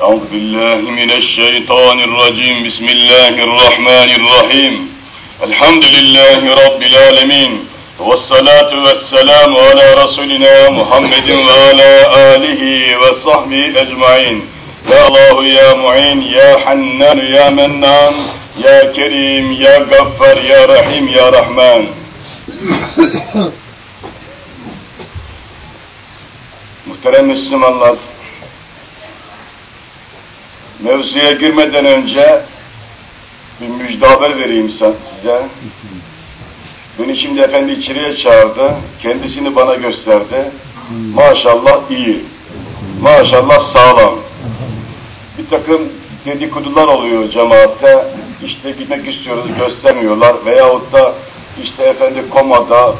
أعوذ بالله من الشيطان الرجيم بسم الله الرحمن الرحيم الحمد لله رب العالمين والصلاة والسلام على رسولنا محمد وعلى آله وصحبه أجمعين يا الله يا معين يا حنان يا منان يا كريم يا غفار يا رحيم يا رحمن Muhterem Müslümanlar, mevzuya girmeden önce bir müjde haber vereyim size. Beni şimdi efendi içeriye çağırdı, kendisini bana gösterdi. Maşallah iyi, maşallah sağlam. Bir takım dedikodular oluyor cemaatte, işte gitmek istiyoruz göstermiyorlar veyahut da işte efendi komada,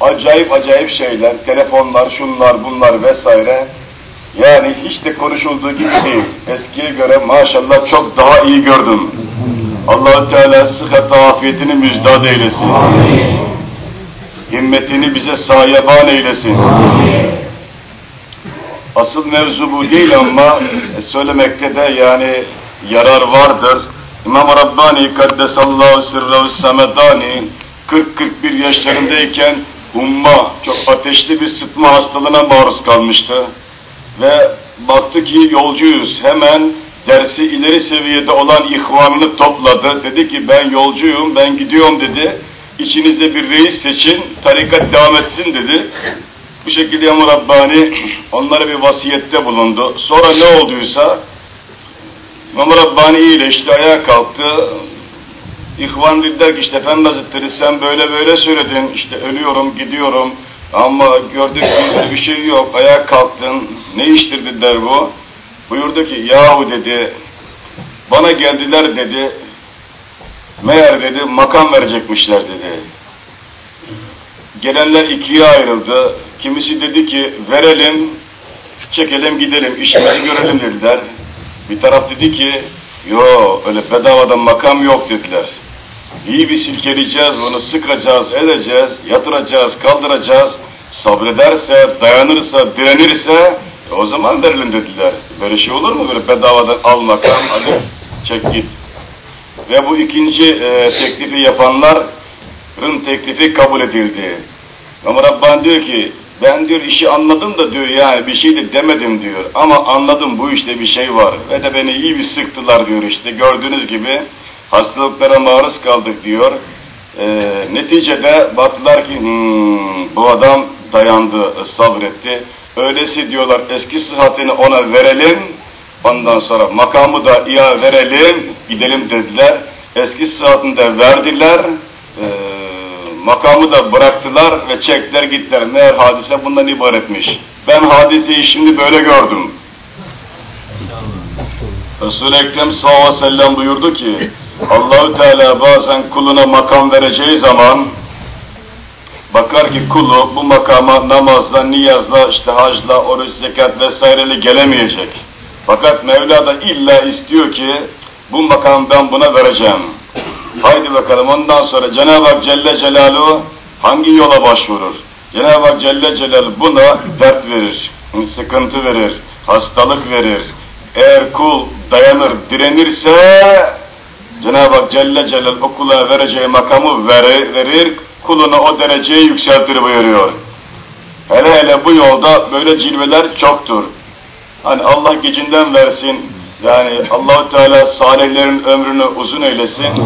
acayip acayip şeyler, telefonlar, şunlar, bunlar vesaire. Yani hiç de konuşulduğu gibi değil. Eskiye göre maşallah çok daha iyi gördüm. allah Teala sıhhat afiyetini müjdat eylesin. Himmetini bize sahiban eylesin. Asıl mevzu bu değil ama e, söylemekte de yani yarar vardır. İmam Rabbani Kaddesallahu Sirrehu Samedani 40-41 yaşlarındayken umma çok ateşli bir sıtma hastalığına maruz kalmıştı. Ve baktı ki yolcuyuz. Hemen dersi ileri seviyede olan ihvanını topladı. Dedi ki ben yolcuyum, ben gidiyorum dedi. İçinizde bir reis seçin, tarikat devam etsin dedi. Bu şekilde Yamur Rabbani onlara bir vasiyette bulundu. Sonra ne olduysa Yamur Rabbani iyileşti, ayağa kalktı. İhvan dediler ki işte Efendi Hazretleri sen böyle böyle söyledin, işte ölüyorum, gidiyorum ama gördük ki bir şey yok, ayağa kalktın, ne iştir dediler bu. Buyurdu ki yahu dedi, bana geldiler dedi, meğer dedi makam verecekmişler dedi. Gelenler ikiye ayrıldı, kimisi dedi ki verelim, çekelim gidelim, işimizi görelim dediler. Bir taraf dedi ki, yo öyle bedavadan makam yok dediler. İyi bir silkeleyeceğiz, bunu sıkacağız, edeceğiz, yatıracağız, kaldıracağız. Sabrederse, dayanırsa, direnirse e o zaman verelim dediler. Böyle şey olur mu? Böyle bedavadan al makam, hadi çek git. Ve bu ikinci e, teklifi yapanların teklifi kabul edildi. Ama Rabban diyor ki, ben diyor işi anladım da diyor yani bir şey de demedim diyor. Ama anladım bu işte bir şey var. Ve de beni iyi bir sıktılar diyor işte. Gördüğünüz gibi hastalıklara maruz kaldık diyor. E, neticede baktılar ki hmm, bu adam dayandı, sabretti. Öylesi diyorlar eski sıhhatini ona verelim, ondan sonra makamı da iya verelim, gidelim dediler. Eski sıhhatini de verdiler, e, makamı da bıraktılar ve çektiler gittiler. Meğer hadise bundan ibaretmiş. Ben hadiseyi şimdi böyle gördüm. Resul-i Ekrem sallallahu aleyhi ve sellem buyurdu ki, Allahü Teala bazen kuluna makam vereceği zaman bakar ki kulu bu makama namazla, niyazla, işte hacla, oruç, zekat vesaireyle gelemeyecek. Fakat Mevla da illa istiyor ki bu makamı ben buna vereceğim. Haydi bakalım ondan sonra Cenab-ı Hak Celle Celaluhu hangi yola başvurur? Cenab-ı Hak Celle Celaluhu buna dert verir, sıkıntı verir, hastalık verir. Eğer kul dayanır, direnirse Cenab-ı Hak Celle Celal o kula vereceği makamı verir, verir, kuluna o dereceyi yükseltir buyuruyor. Hele hele bu yolda böyle cilveler çoktur. Hani Allah gecinden versin, yani Allahu Teala salihlerin ömrünü uzun eylesin.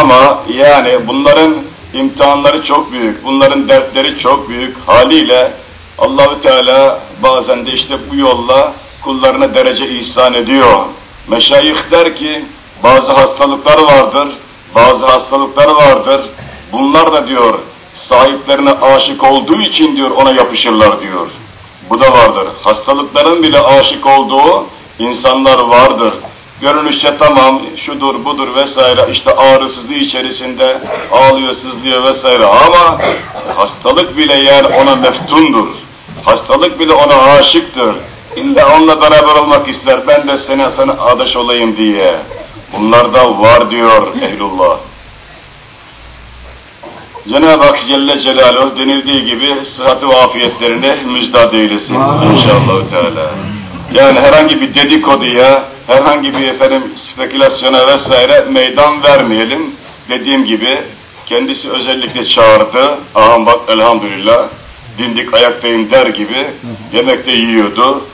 Ama yani bunların imtihanları çok büyük, bunların dertleri çok büyük. Haliyle Allahu Teala bazen de işte bu yolla kullarına derece ihsan ediyor. Meşayih der ki bazı hastalıklar vardır, bazı hastalıklar vardır. Bunlar da diyor sahiplerine aşık olduğu için diyor ona yapışırlar diyor. Bu da vardır. Hastalıkların bile aşık olduğu insanlar vardır. Görünüşçe tamam şudur budur vesaire işte ağrısızlığı içerisinde ağlıyor sızlıyor vesaire ama hastalık bile yer ona meftundur. Hastalık bile ona aşıktır. İlla onunla beraber olmak ister. Ben de sana, sana adaş olayım diye. Bunlar da var diyor ehlullah. Cenab-ı Hak Celle Celaluhu denildiği gibi sıhhat ve afiyetlerini müjdat eylesin inşallah Teala. Yani herhangi bir dedikoduya, herhangi bir efendim spekülasyona vesaire meydan vermeyelim. Dediğim gibi kendisi özellikle çağırdı. Aha bak elhamdülillah dindik ayaktayım der gibi yemek de yiyordu.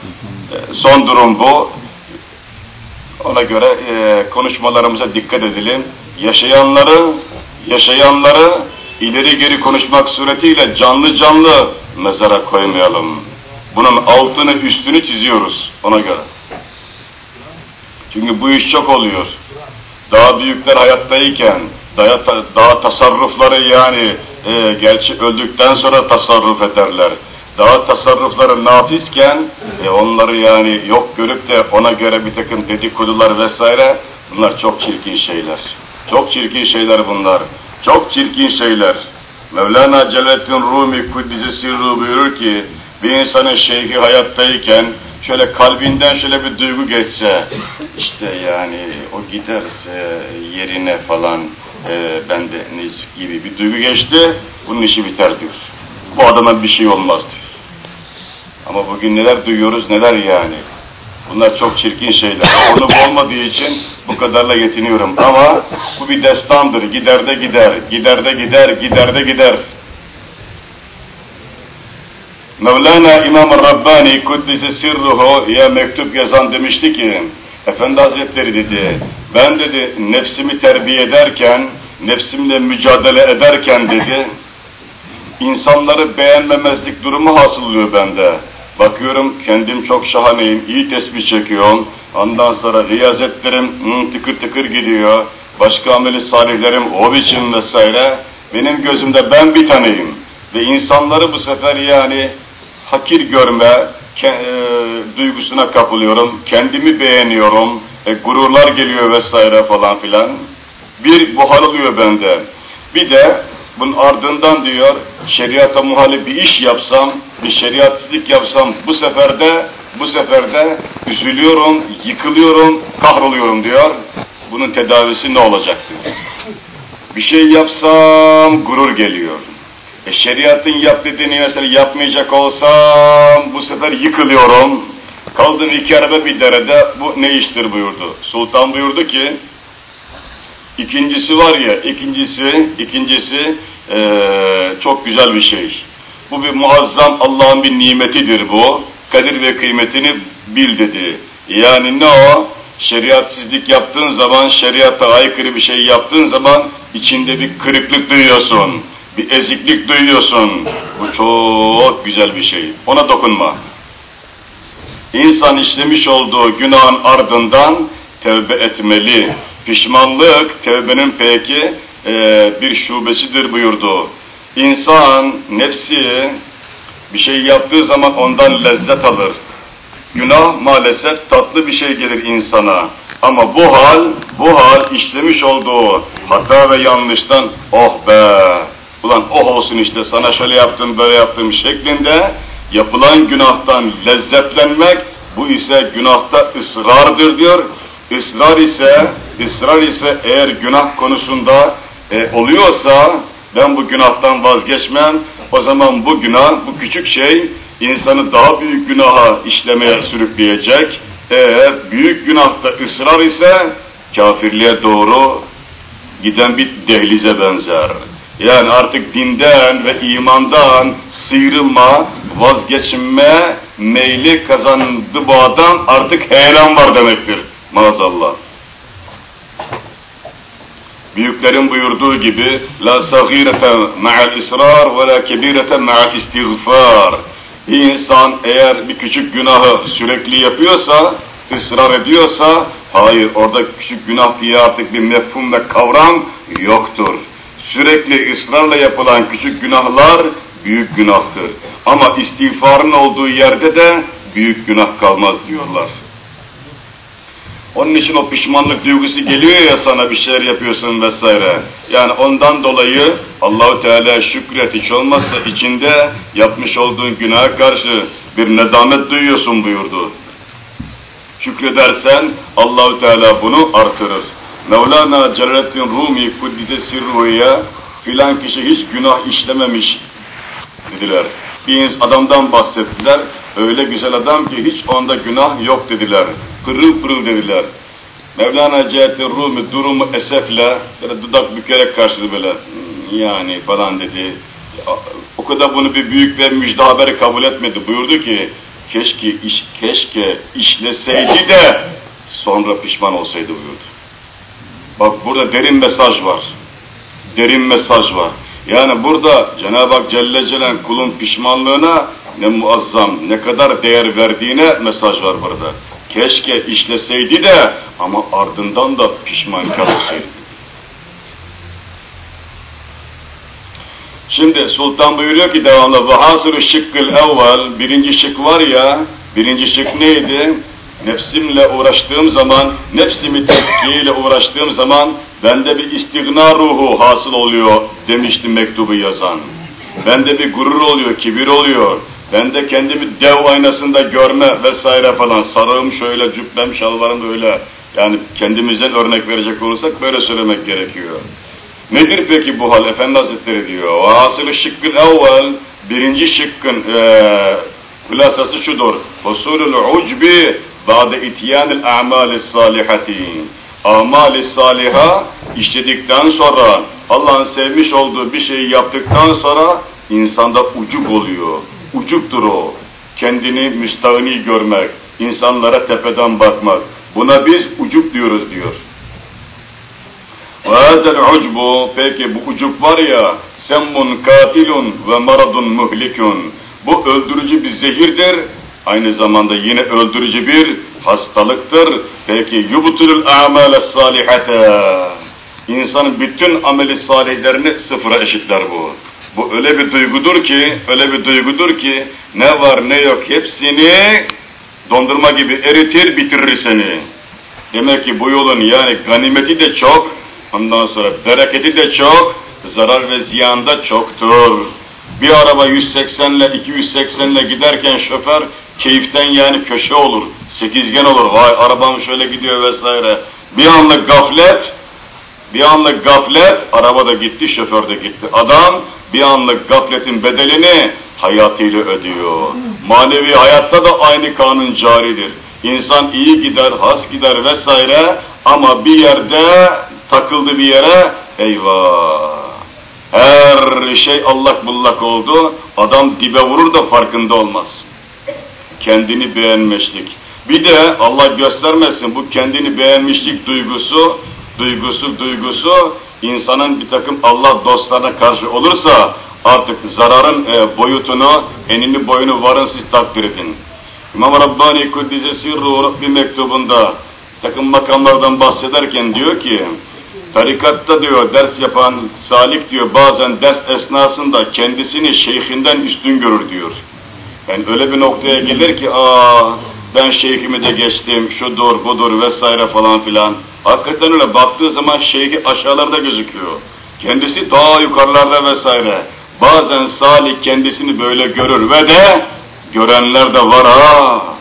E, son durum bu. Ona göre e, konuşmalarımıza dikkat edelim. Yaşayanları, yaşayanları ileri geri konuşmak suretiyle canlı canlı mezara koymayalım. Bunun altını üstünü çiziyoruz ona göre. Çünkü bu iş çok oluyor. Daha büyükler hayattayken, daha, daha tasarrufları yani e, gerçi öldükten sonra tasarruf ederler. Daha tasarrufları nafisken e, onları yani yok görüp de ona göre bir takım dedikodular vesaire bunlar çok çirkin şeyler. Çok çirkin şeyler bunlar. Çok çirkin şeyler. Mevlana Celaleddin Rumi Kuddise Sirru buyurur ki bir insanın şeyhi hayattayken şöyle kalbinden şöyle bir duygu geçse işte yani o giderse yerine falan e, ben de nezif gibi bir duygu geçti bunun işi biter diyor. Bu adama bir şey olmaz diyor. Ama bugün neler duyuyoruz neler yani. Bunlar çok çirkin şeyler. Onu olmadığı için bu kadarla yetiniyorum. Ama bu bir destandır. Gider de gider, gider de gider, gider de gider. Mevlana İmam Rabbani Kuddise Sirruhu ya mektup yazan demişti ki Efendi Hazretleri dedi ben dedi nefsimi terbiye ederken nefsimle mücadele ederken dedi insanları beğenmemezlik durumu hasıllıyor bende. Bakıyorum kendim çok şahaneyim, iyi tesbih çekiyorum. Ondan sonra riyazetlerim hı, tıkır tıkır gidiyor. Başka ameli salihlerim o biçim vesaire. Benim gözümde ben bir taneyim. Ve insanları bu sefer yani hakir görme e, duygusuna kapılıyorum. Kendimi beğeniyorum. E, gururlar geliyor vesaire falan filan. Bir buhar bende. Bir de bunun ardından diyor, şeriata muhalif bir iş yapsam, bir şeriatsizlik yapsam bu sefer de, bu sefer de üzülüyorum, yıkılıyorum, kahroluyorum diyor. Bunun tedavisi ne olacaktır? Bir şey yapsam gurur geliyor. E şeriatın yap dediğini mesela yapmayacak olsam bu sefer yıkılıyorum. Kaldım iki araba bir derede bu ne iştir buyurdu. Sultan buyurdu ki İkincisi var ya, ikincisi, ikincisi ee, çok güzel bir şey. Bu bir muazzam Allah'ın bir nimetidir bu. Kadir ve kıymetini bil dedi. Yani ne o? Şeriatsizlik yaptığın zaman, şeriata aykırı bir şey yaptığın zaman içinde bir kırıklık duyuyorsun. Bir eziklik duyuyorsun. Bu çok güzel bir şey. Ona dokunma. İnsan işlemiş olduğu günahın ardından tevbe etmeli. Pişmanlık tevbenin peki e, bir şubesidir buyurdu. İnsan nefsi bir şey yaptığı zaman ondan lezzet alır. Günah maalesef tatlı bir şey gelir insana. Ama bu hal, bu hal işlemiş olduğu hata ve yanlıştan oh be, ulan oh olsun işte sana şöyle yaptım böyle yaptım şeklinde yapılan günahtan lezzetlenmek bu ise günahta ısrardır diyor. Israr ise, ısrar ise eğer günah konusunda e, oluyorsa ben bu günahtan vazgeçmem. O zaman bu günah, bu küçük şey insanı daha büyük günaha işlemeye sürükleyecek. Eğer büyük günahta ısrar ise kafirliğe doğru giden bir dehlize benzer. Yani artık dinden ve imandan sıyrılma, vazgeçme meyli kazandı bu adam artık heyelan var demektir. Maazallah. Büyüklerin buyurduğu gibi la sagirete ma'al israr ve la kebirete ma'al istiğfar. Bir insan eğer bir küçük günahı sürekli yapıyorsa, ısrar ediyorsa, hayır orada küçük günah diye artık bir mefhum ve kavram yoktur. Sürekli ısrarla yapılan küçük günahlar büyük günahtır. Ama istiğfarın olduğu yerde de büyük günah kalmaz diyorlar. Onun için o pişmanlık duygusu geliyor ya sana bir şeyler yapıyorsun vesaire. Yani ondan dolayı Allahu Teala şükret hiç olmazsa içinde yapmış olduğun günaha karşı bir nedamet duyuyorsun buyurdu. Şükredersen Allahu Teala bunu artırır. Mevlana Celaleddin Rumi Kuddise Sirru'ya filan kişi hiç günah işlememiş dediler. Bir adamdan bahsettiler. Öyle güzel adam ki hiç onda günah yok dediler. Pırıl pırıl dediler. Mevlana Cihettin Rumi durumu esefle böyle dudak bükerek karşıladı böyle "Hmm, yani falan dedi. O kadar bunu bir büyük ve müjde haberi kabul etmedi. Buyurdu ki keşke iş keşke işleseydi de sonra pişman olsaydı buyurdu. Bak burada derin mesaj var. Derin mesaj var. Yani burada Cenab-ı Hak Celle Celal kulun pişmanlığına ne muazzam, ne kadar değer verdiğine mesaj var burada. Keşke işleseydi de ama ardından da pişman kalsaydı. Şimdi Sultan buyuruyor ki devamlı hasır şıkkıl evvel birinci şık var ya birinci şık neydi? Nefsimle uğraştığım zaman, nefsimi tezkiyeyle uğraştığım zaman bende bir istigna ruhu hasıl oluyor demişti mektubu yazan. Bende bir gurur oluyor, kibir oluyor. Bende kendimi dev aynasında görme vesaire falan. Sarığım şöyle, cübbem, şalvarım öyle. Yani kendimizden örnek verecek olursak böyle söylemek gerekiyor. Nedir peki bu hal? Efendi Hazretleri diyor. Hasılı şıkkın evvel, birinci şıkkın ee, hülasası şudur. Husulul ucbi ba'de ityanil a'mali salihati Amali saliha işledikten sonra, Allah'ın sevmiş olduğu bir şeyi yaptıktan sonra insanda ucuk oluyor. Ucuktur o. Kendini müstahni görmek, insanlara tepeden bakmak. Buna biz ucuk diyoruz diyor. وَهَذَا الْعُجْبُ Peki bu ucuk var ya, semmun katilun ve maradun muhlikun. Bu öldürücü bir zehirdir, aynı zamanda yine öldürücü bir hastalıktır. Peki yubutulul a'male salihate. İnsanın bütün ameli salihlerini sıfıra eşitler bu. Bu öyle bir duygudur ki, öyle bir duygudur ki ne var ne yok hepsini dondurma gibi eritir, bitirir seni. Demek ki bu yolun yani ganimeti de çok, ondan sonra bereketi de çok, zarar ve ziyan da çoktur. Bir araba 180 ile 280 ile giderken şoför keyiften yani köşe olur, sekizgen olur, vay arabam şöyle gidiyor vesaire. Bir anlık gaflet, bir anlık gaflet, araba da gitti, şoför de gitti. Adam bir anlık gafletin bedelini hayatıyla ödüyor. Manevi hayatta da aynı kanun caridir. İnsan iyi gider, has gider vesaire ama bir yerde takıldı bir yere eyvah. Her şey allak bullak oldu. Adam dibe vurur da farkında olmaz. Kendini beğenmişlik. Bir de Allah göstermesin bu kendini beğenmişlik duygusu, duygusu, duygusu insanın bir takım Allah dostlarına karşı olursa artık zararın e, boyutunu, enini boyunu varın siz takdir edin. İmam Rabbani Kuddise Sirru bir mektubunda takım makamlardan bahsederken diyor ki tarikatta diyor ders yapan salik diyor bazen ders esnasında kendisini şeyhinden üstün görür diyor. Yani öyle bir noktaya gelir ki aa ben şeyhimi de geçtim, şudur budur vesaire falan filan. Hakikaten öyle baktığı zaman şeyhi aşağılarda gözüküyor. Kendisi daha yukarılarda vesaire. Bazen salih kendisini böyle görür ve de görenler de var ha.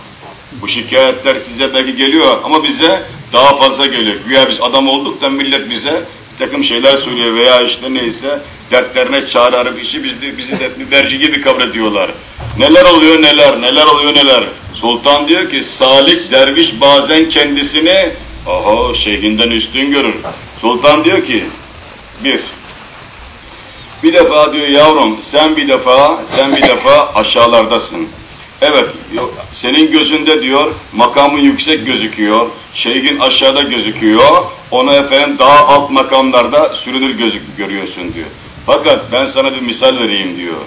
Bu şikayetler size belki geliyor ama bize daha fazla geliyor. Güya biz adam olduk da millet bize takım şeyler söylüyor veya işte neyse dertlerine çare arayıp işi bizi, bizi de merci gibi kabul ediyorlar. Neler oluyor neler, neler oluyor neler. Sultan diyor ki salik derviş bazen kendisini oho şeyhinden üstün görür. Sultan diyor ki bir, bir defa diyor yavrum sen bir defa, sen bir defa aşağılardasın. Evet, senin gözünde diyor makamı yüksek gözüküyor, şeyhin aşağıda gözüküyor, onu efendim daha alt makamlarda sürünür gözük görüyorsun diyor. Fakat ben sana bir misal vereyim diyor.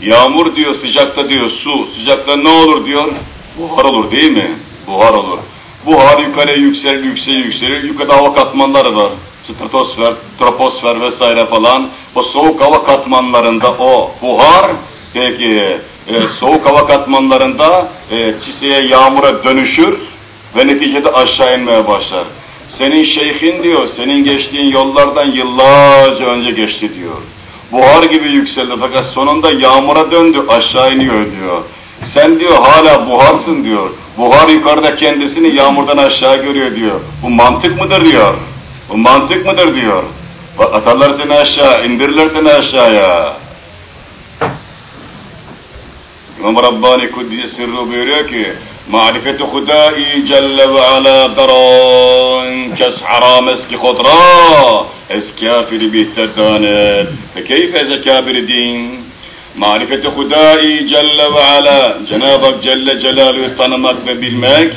Yağmur diyor sıcakta diyor su, sıcakta ne olur diyor? Buhar olur değil mi? Buhar olur. Buhar yukarıya yükselir, yükselir, yükselir. Yukarıda hava katmanları var. Stratosfer, troposfer vesaire falan. O soğuk hava katmanlarında o buhar peki e, soğuk hava katmanlarında e, çiseye, yağmura dönüşür ve neticede aşağı inmeye başlar. Senin şeyhin diyor, senin geçtiğin yollardan yıllarca önce geçti diyor. Buhar gibi yükseldi fakat sonunda yağmura döndü, aşağı iniyor diyor. Sen diyor hala buharsın diyor. Buhar yukarıda kendisini yağmurdan aşağı görüyor diyor. Bu mantık mıdır diyor. Bu mantık mıdır diyor. Atarlar seni aşağı, indirirler seni aşağıya. İmam Rabbani Kuddisi Sırrı buyuruyor ki Marifeti Hudai Celle ve Ala daran kes haram eski khudra es kafiri bihterdanet fe keyfe zekabir din? Marifeti Hudai Celle ve Ala Cenab-ı Hak Celle Celaluhu tanımak ve bilmek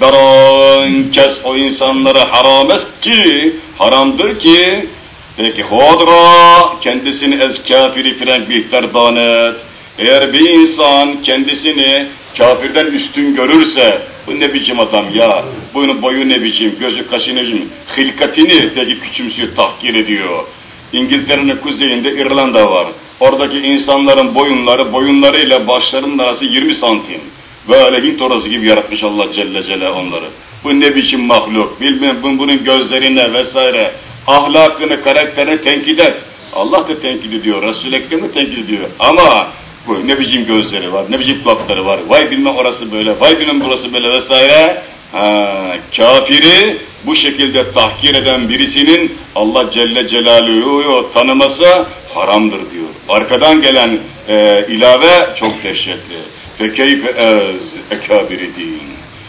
daran kes o insanlara haram ki haramdır ki peki hodra kendisini ez kafiri frenk bihterdanet eğer bir insan kendisini kafirden üstün görürse, bu ne biçim adam ya, bunun boyu ne biçim, gözü kaşı ne biçim, hilkatini peki küçümsüyor, tahkir ediyor. İngiltere'nin kuzeyinde İrlanda var. Oradaki insanların boyunları, boyunlarıyla başlarının arası 20 santim. Böyle Hint orası gibi yaratmış Allah Celle Celle onları. Bu ne biçim mahluk, bilmem bunun gözlerine vesaire, ahlakını, karakterini tenkit et. Allah da tenkit ediyor, Resul-i Ekrem'i tenkit ediyor. Ama bu ne biçim gözleri var, ne biçim kulakları var, vay bilmem orası böyle, vay bilmem burası böyle vesaire. Ha, kafiri bu şekilde tahkir eden birisinin Allah Celle Celaluhu'yu tanıması haramdır diyor. Arkadan gelen e, ilave çok dehşetli. Fekeyfe ez ekabiri din.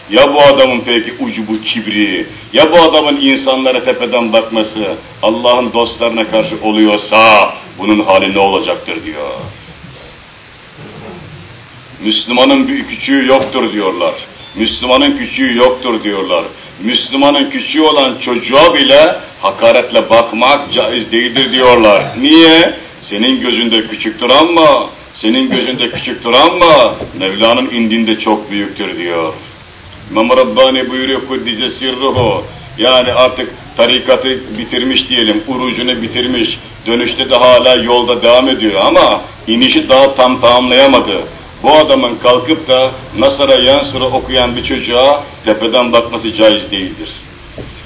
Ya bu adamın peki ucu bu kibri, ya bu adamın insanlara tepeden bakması Allah'ın dostlarına karşı oluyorsa bunun hali ne olacaktır diyor. Müslümanın bir küçüğü yoktur diyorlar. Müslümanın küçüğü yoktur diyorlar. Müslümanın küçüğü olan çocuğa bile hakaretle bakmak caiz değildir diyorlar. Niye? Senin gözünde küçüktür ama, senin gözünde küçüktür ama Mevla'nın indinde çok büyüktür diyor. İmam Rabbani buyuruyor Kuddise sirruhu. Yani artık tarikatı bitirmiş diyelim, urucunu bitirmiş, dönüşte de hala yolda devam ediyor ama inişi daha tam tamamlayamadı bu adamın kalkıp da Nasara Yansır'ı okuyan bir çocuğa tepeden bakması caiz değildir.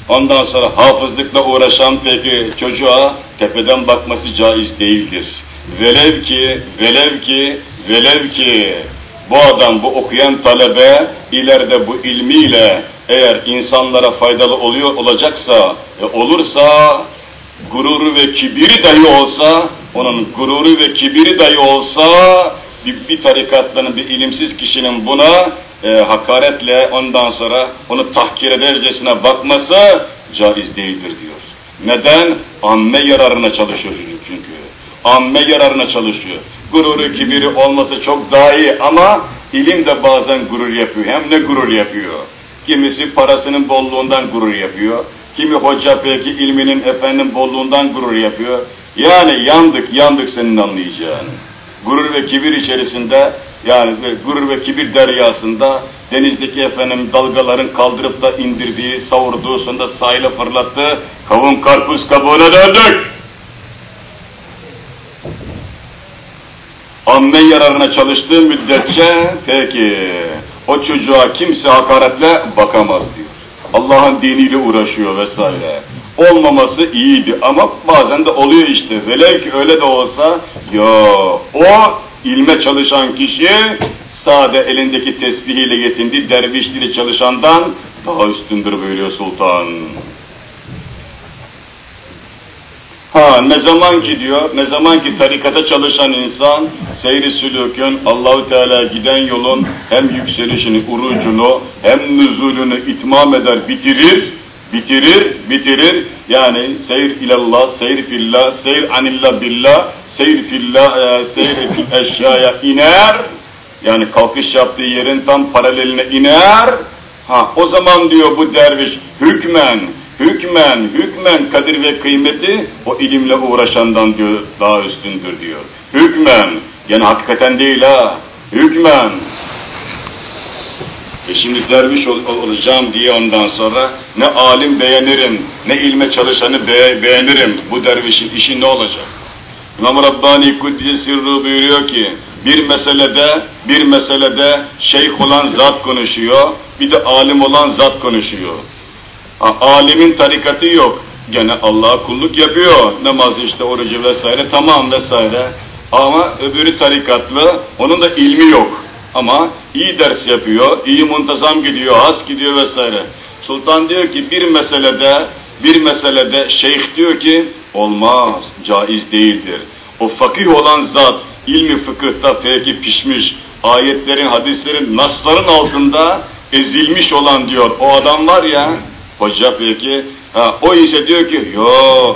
Ondan sonra hafızlıkla uğraşan peki çocuğa tepeden bakması caiz değildir. Velev ki, velev ki, velev ki bu adam, bu okuyan talebe ileride bu ilmiyle eğer insanlara faydalı oluyor olacaksa, e, olursa gururu ve kibiri dahi olsa, onun gururu ve kibiri dahi olsa bir, bir tarikatların, bir ilimsiz kişinin buna e, hakaretle ondan sonra onu tahkir edercesine bakması caiz değildir diyor. Neden? Amme yararına çalışıyor çünkü. Amme yararına çalışıyor. Gururu, kibiri olması çok daha iyi ama ilim de bazen gurur yapıyor. Hem ne gurur yapıyor? Kimisi parasının bolluğundan gurur yapıyor. Kimi hoca belki ilminin efendim bolluğundan gurur yapıyor. Yani yandık, yandık senin anlayacağın gurur ve kibir içerisinde yani gurur ve kibir deryasında denizdeki efendim dalgaların kaldırıp da indirdiği, savurduğu sonunda sahile fırlattığı kavun karpuz kabuğuna döndük. Amme yararına çalıştığı müddetçe peki o çocuğa kimse hakaretle bakamaz diyor. Allah'ın diniyle uğraşıyor vesaire olmaması iyiydi ama bazen de oluyor işte. Velev ki öyle de olsa ya o ilme çalışan kişi sade elindeki tesbihiyle yetindi, dervişliğiyle çalışandan daha üstündür buyuruyor sultan. Ha ne zaman ki diyor, ne zaman ki tarikata çalışan insan seyri sülükün Allahu Teala giden yolun hem yükselişini, urucunu hem nüzulünü itmam eder, bitirir bitirir, bitirir. Yani seyr ilallah, seyr fillah, seyr anillah billah, seyr fillah, e, seyr fil eşyaya iner. Yani kalkış yaptığı yerin tam paraleline iner. Ha o zaman diyor bu derviş hükmen, hükmen, hükmen kadir ve kıymeti o ilimle uğraşandan diyor daha üstündür diyor. Hükmen, yani hakikaten değil ha, hükmen. E şimdi derviş ol, olacağım diye ondan sonra ne alim beğenirim, ne ilme çalışanı be, beğenirim. Bu dervişin işi ne olacak? İmam Rabbani Sirru buyuruyor ki, bir meselede, bir meselede şeyh olan zat konuşuyor, bir de alim olan zat konuşuyor. Ha, alimin tarikatı yok, gene Allah'a kulluk yapıyor, namazı işte orucu vesaire, tamam vesaire. Ama öbürü tarikatlı, onun da ilmi yok. Ama iyi ders yapıyor, iyi muntazam gidiyor, has gidiyor vesaire. Sultan diyor ki bir meselede, bir meselede şeyh diyor ki olmaz, caiz değildir. O fakih olan zat ilmi fıkıhta peki pişmiş, ayetlerin, hadislerin, nasların altında ezilmiş olan diyor. O adam var ya, hoca peki, ha, o ise diyor ki, yo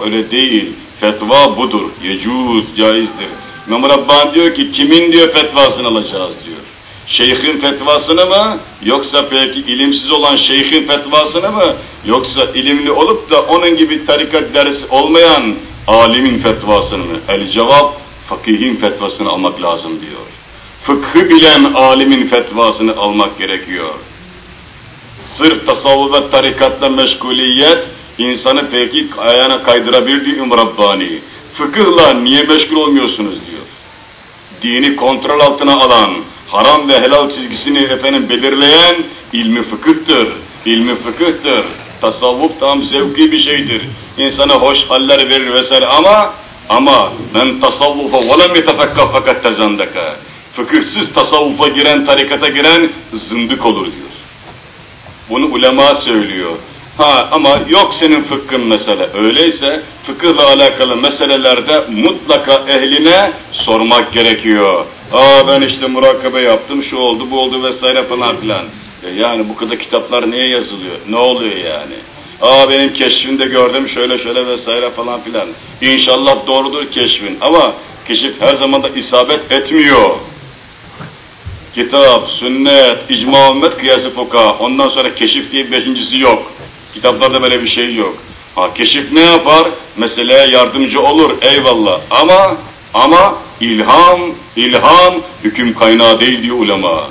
öyle değil, fetva budur, yecuz, caizdir. İmam Rabbani diyor ki, kimin diyor fetvasını alacağız diyor. Şeyhin fetvasını mı, yoksa peki ilimsiz olan şeyhin fetvasını mı, yoksa ilimli olup da onun gibi tarikat dersi olmayan alimin fetvasını mı? El cevap, fakihin fetvasını almak lazım diyor. Fıkhı bilen alimin fetvasını almak gerekiyor. Sırf tasavvuf ve tarikatla meşguliyet, insanı peki ayağına kaydırabilir diyor Rabbani. Fıkıhla niye meşgul olmuyorsunuz diyor. Dini kontrol altına alan, haram ve helal çizgisini efendim belirleyen ilmi fıkıhtır. İlmi fıkıhtır. Tasavvuf tam zevki bir şeydir. İnsana hoş haller verir vesaire ama ama men tasavvufa ve lem yetefekka fakat tezandaka. Fıkıhsız tasavvufa giren, tarikata giren zındık olur diyor. Bunu ulema söylüyor. Ha ama yok senin fıkhın mesele. Öyleyse fıkıhla alakalı meselelerde mutlaka ehline sormak gerekiyor. Aa ben işte murakabe yaptım, şu oldu, bu oldu vesaire falan filan. E yani bu kadar kitaplar niye yazılıyor? Ne oluyor yani? Aa benim keşfinde gördüm şöyle şöyle vesaire falan filan. İnşallah doğrudur keşfin ama keşif her zaman da isabet etmiyor. Kitap, sünnet, icma ümmet, kıyası fuka. Ondan sonra keşif diye beşincisi yok. Kitaplarda böyle bir şey yok. Ha keşif ne yapar? Meseleye yardımcı olur eyvallah. Ama ama ilham, ilham hüküm kaynağı değil diyor ulema.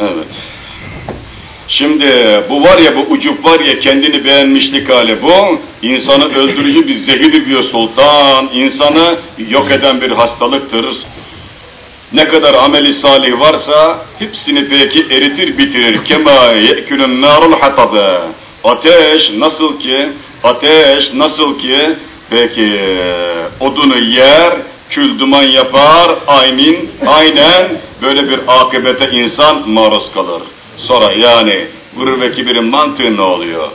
Evet. Şimdi bu var ya bu ucup var ya kendini beğenmişlik hali bu. İnsanı öldürücü bir zehir diyor sultan. İnsanı yok eden bir hastalıktır. Ne kadar ameli salih varsa hepsini peki eritir bitirir. Kema yekünün narul hatabe. Ateş nasıl ki ateş nasıl ki peki odunu yer kül duman yapar aynen aynen böyle bir akıbete insan maruz kalır Sonra yani gurur ve kibirin mantığı ne oluyor?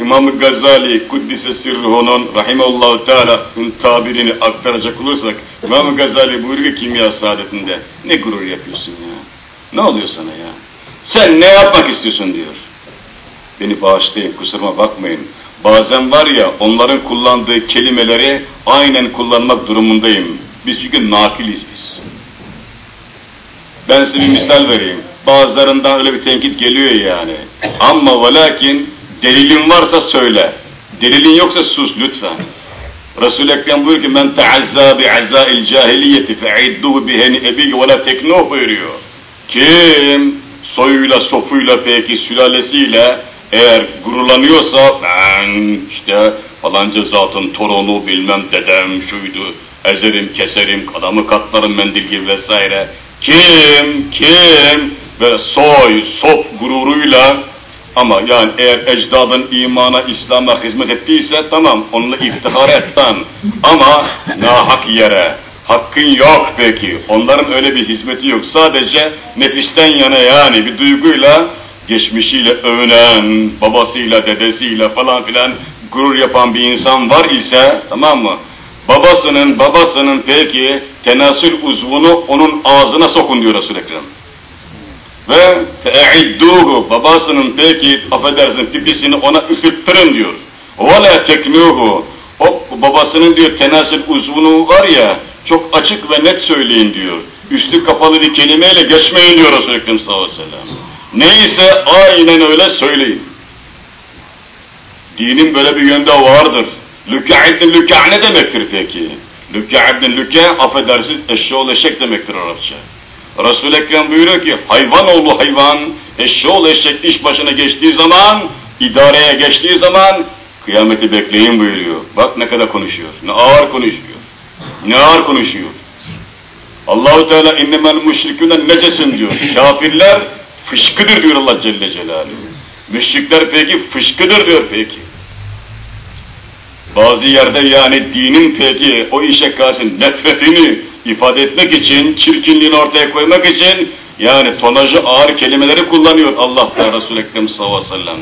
İmam Gazali Kuddise Sirruhu'nun Rahimallahu Teala'nın tabirini aktaracak olursak İmam Gazali buyuruyor kimya saadetinde ne gurur yapıyorsun ya? Ne oluyor sana ya? Sen ne yapmak istiyorsun diyor. Beni bağışlayın kusuruma bakmayın. Bazen var ya onların kullandığı kelimeleri aynen kullanmak durumundayım. Biz çünkü nakiliz biz. Ben size bir misal vereyim. Bazılarından öyle bir tenkit geliyor yani. Ama ve lakin delilin varsa söyle. Delilin yoksa sus lütfen. Resul-i Ekrem buyuruyor ki men teazza bi'azza'il cahiliyeti fe'idduhu biheni ebihi ve la teknuh buyuruyor. Kim soyuyla, sofuyla peki sülalesiyle eğer gururlanıyorsa ben işte falanca zatın torunu bilmem dedem şuydu ezerim keserim adamı katlarım mendil gibi vesaire. Kim kim? Böyle soy, sop gururuyla. Ama yani eğer ecdadın imana, İslam'a hizmet ettiyse tamam onunla iftihar etten ama nahak yere? Hakkın yok peki. Onların öyle bir hizmeti yok. Sadece nefisten yana yani bir duyguyla geçmişiyle övünen, babasıyla, dedesiyle falan filan gurur yapan bir insan var ise tamam mı? Babasının, babasının peki tenasül uzvunu onun ağzına sokun diyor Resul-i Ekrem ve te'idduhu babasının belki affedersin pipisini ona ısıttırın diyor. Ve la teknuhu o babasının diyor tenasül uzvunu var ya çok açık ve net söyleyin diyor. Üstü kapalı bir kelimeyle geçmeyin diyor Resulü Ekrem sallallahu aleyhi ve sellem. Neyse aynen öyle söyleyin. Dinin böyle bir yönde vardır. Lüka ibn lüka ne demektir peki? Lüka ibn lüka affedersin eşşoğlu eşek demektir Arapça. Resul-i Ekrem buyuruyor ki hayvan oğlu hayvan eşşoğlu eşek iş başına geçtiği zaman idareye geçtiği zaman kıyameti bekleyin buyuruyor. Bak ne kadar konuşuyor. Ne ağır konuşuyor. Ne ağır konuşuyor. Allahu Teala innemel müşriküne necesin diyor. Kafirler fışkıdır diyor Allah Celle Celaluhu. Müşrikler peki fışkıdır diyor peki. Bazı yerde yani dinin peki o işe karşı nefretini ifade etmek için, çirkinliğini ortaya koymak için yani tonajı ağır kelimeleri kullanıyor Allah da Resul-i Ekrem sallallahu aleyhi ve sellem.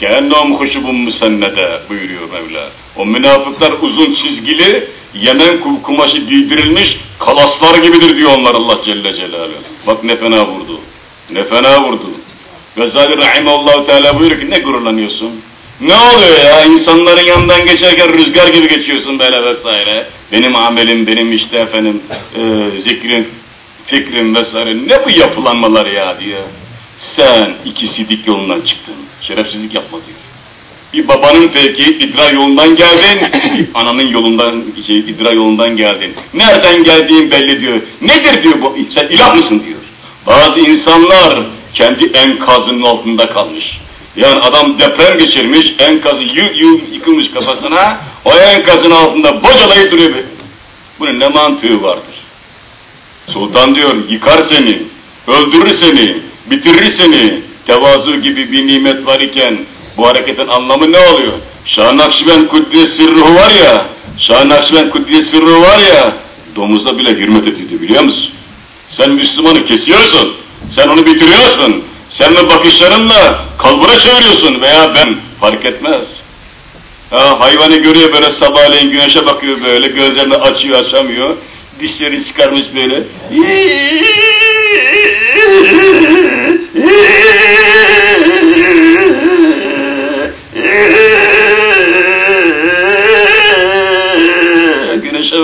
Kehennum huşubun müsennede buyuruyor Mevla. O münafıklar uzun çizgili Yemen kumaşı giydirilmiş kalaslar gibidir diyor onlar Allah Celle Celaluhu. Bak ne fena vurdu. Ne fena vurdu. Vezali Rahimallahu Teala buyuruyor ki ne gururlanıyorsun? Ne oluyor ya? İnsanların yanından geçerken rüzgar gibi geçiyorsun böyle vesaire. Benim amelim, benim işte efendim e, zikrim, fikrim vesaire. Ne bu yapılanmalar ya diyor. Sen iki sidik yolundan çıktın. Şerefsizlik yapma diyor. Bir babanın peki idra yolundan geldin, ananın yolundan, şey, idra yolundan geldin. Nereden geldiğin belli diyor. Nedir diyor bu? Sen ilah mısın diyor. Bazı insanlar kendi enkazının altında kalmış. Yani adam deprem geçirmiş, enkazı yıl yıl yıkılmış kafasına, o enkazın altında bocalayıp duruyor. Bunun ne mantığı vardır? Sultan diyor, yıkar seni, öldürür seni, bitirir seni. Tevazu gibi bir nimet var iken bu hareketin anlamı ne oluyor? Şah Nakşibend Kudüs Sırruhu var ya, Şah Nakşibend Kudüs Sırruhu var ya, domuza bile hürmet ediyordu biliyor musun? Sen Müslümanı kesiyorsun, sen onu bitiriyorsun, sen mi bakışlarınla kalbura çeviriyorsun veya ben fark etmez. Ha, hayvanı görüyor böyle sabahleyin güneşe bakıyor böyle gözlerini açıyor açamıyor. Dişlerini çıkarmış böyle.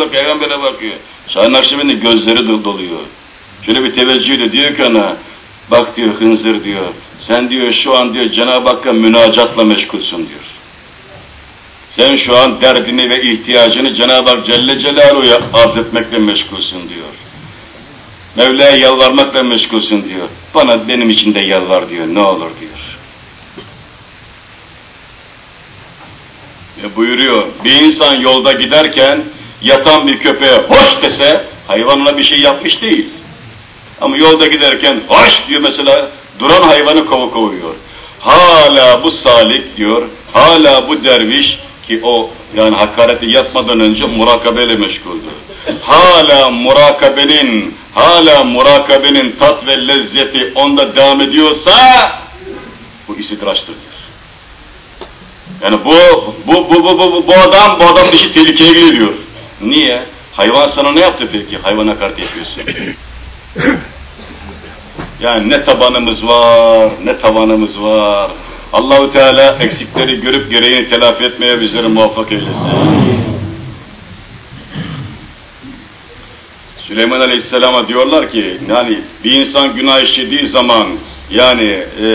Güneşe bak, peygambere bakıyor. Şahin Akşemen'in gözleri doluyor. Şöyle bir teveccüh ediyor, diyor ki ona, bak diyor hınzır diyor, sen diyor şu an diyor Cenab-ı Hakk'a münacatla meşgulsün diyor. Sen şu an derdini ve ihtiyacını Cenab-ı Hak Celle Celaluhu'ya arz etmekle meşgulsün diyor. Mevla'ya yalvarmakla meşgulsün diyor. Bana benim için de yalvar diyor, ne olur diyor. E buyuruyor, bir insan yolda giderken yatan bir köpeğe hoş dese hayvan ona bir şey yapmış değil. Ama yolda giderken hoş diyor mesela duran hayvanı kovu kovuyor. Hala bu salik diyor, hala bu derviş ki o yani hakareti yapmadan önce murakabeyle meşguldü. Hala murakabenin, hala murakabenin tat ve lezzeti onda devam ediyorsa bu istidraçtır diyor. Yani bu, bu, bu, bu, bu, bu adam, bu adam işi tehlikeye giriyor. Niye? Hayvan sana ne yaptı peki? Hayvan hakaret yapıyorsun. Yani ne tabanımız var, ne tavanımız var. Allahu Teala eksikleri görüp gereğini telafi etmeye bizleri muvaffak eylesin. Süleyman Aleyhisselam'a diyorlar ki, yani bir insan günah işlediği zaman, yani e,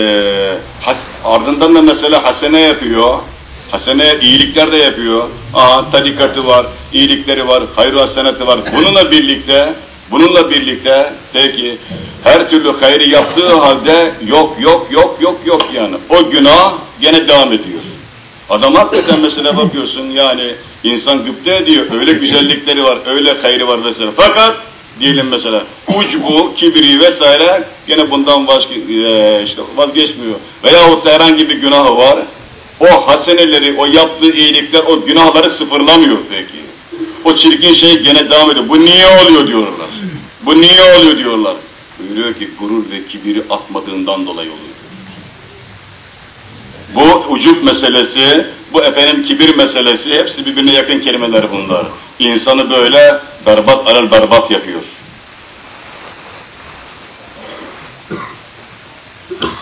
has, ardından da mesela hasene yapıyor, hasene iyilikler de yapıyor, aha tarikatı var, iyilikleri var, hayır hasenatı var. Bununla birlikte, bununla birlikte, peki, her türlü hayri yaptığı halde yok, yok, yok, yok, yok yani. O günah gene devam ediyor. Adam hakikaten mesela bakıyorsun yani insan gıpta ediyor, öyle güzellikleri var, öyle hayri var vesaire. Fakat diyelim mesela ucbu, kibri vesaire gene bundan vazge e, işte vazgeçmiyor. Veyahut da herhangi bir günahı var, o haseneleri, o yaptığı iyilikler, o günahları sıfırlamıyor peki. O çirkin şey gene devam ediyor. Bu niye oluyor diyorlar. Bu niye oluyor diyorlar. Buyuruyor ki gurur ve kibiri atmadığından dolayı oluyor. Bu ucup meselesi, bu efendim kibir meselesi hepsi birbirine yakın kelimeler bunlar. İnsanı böyle berbat alel berbat yapıyor.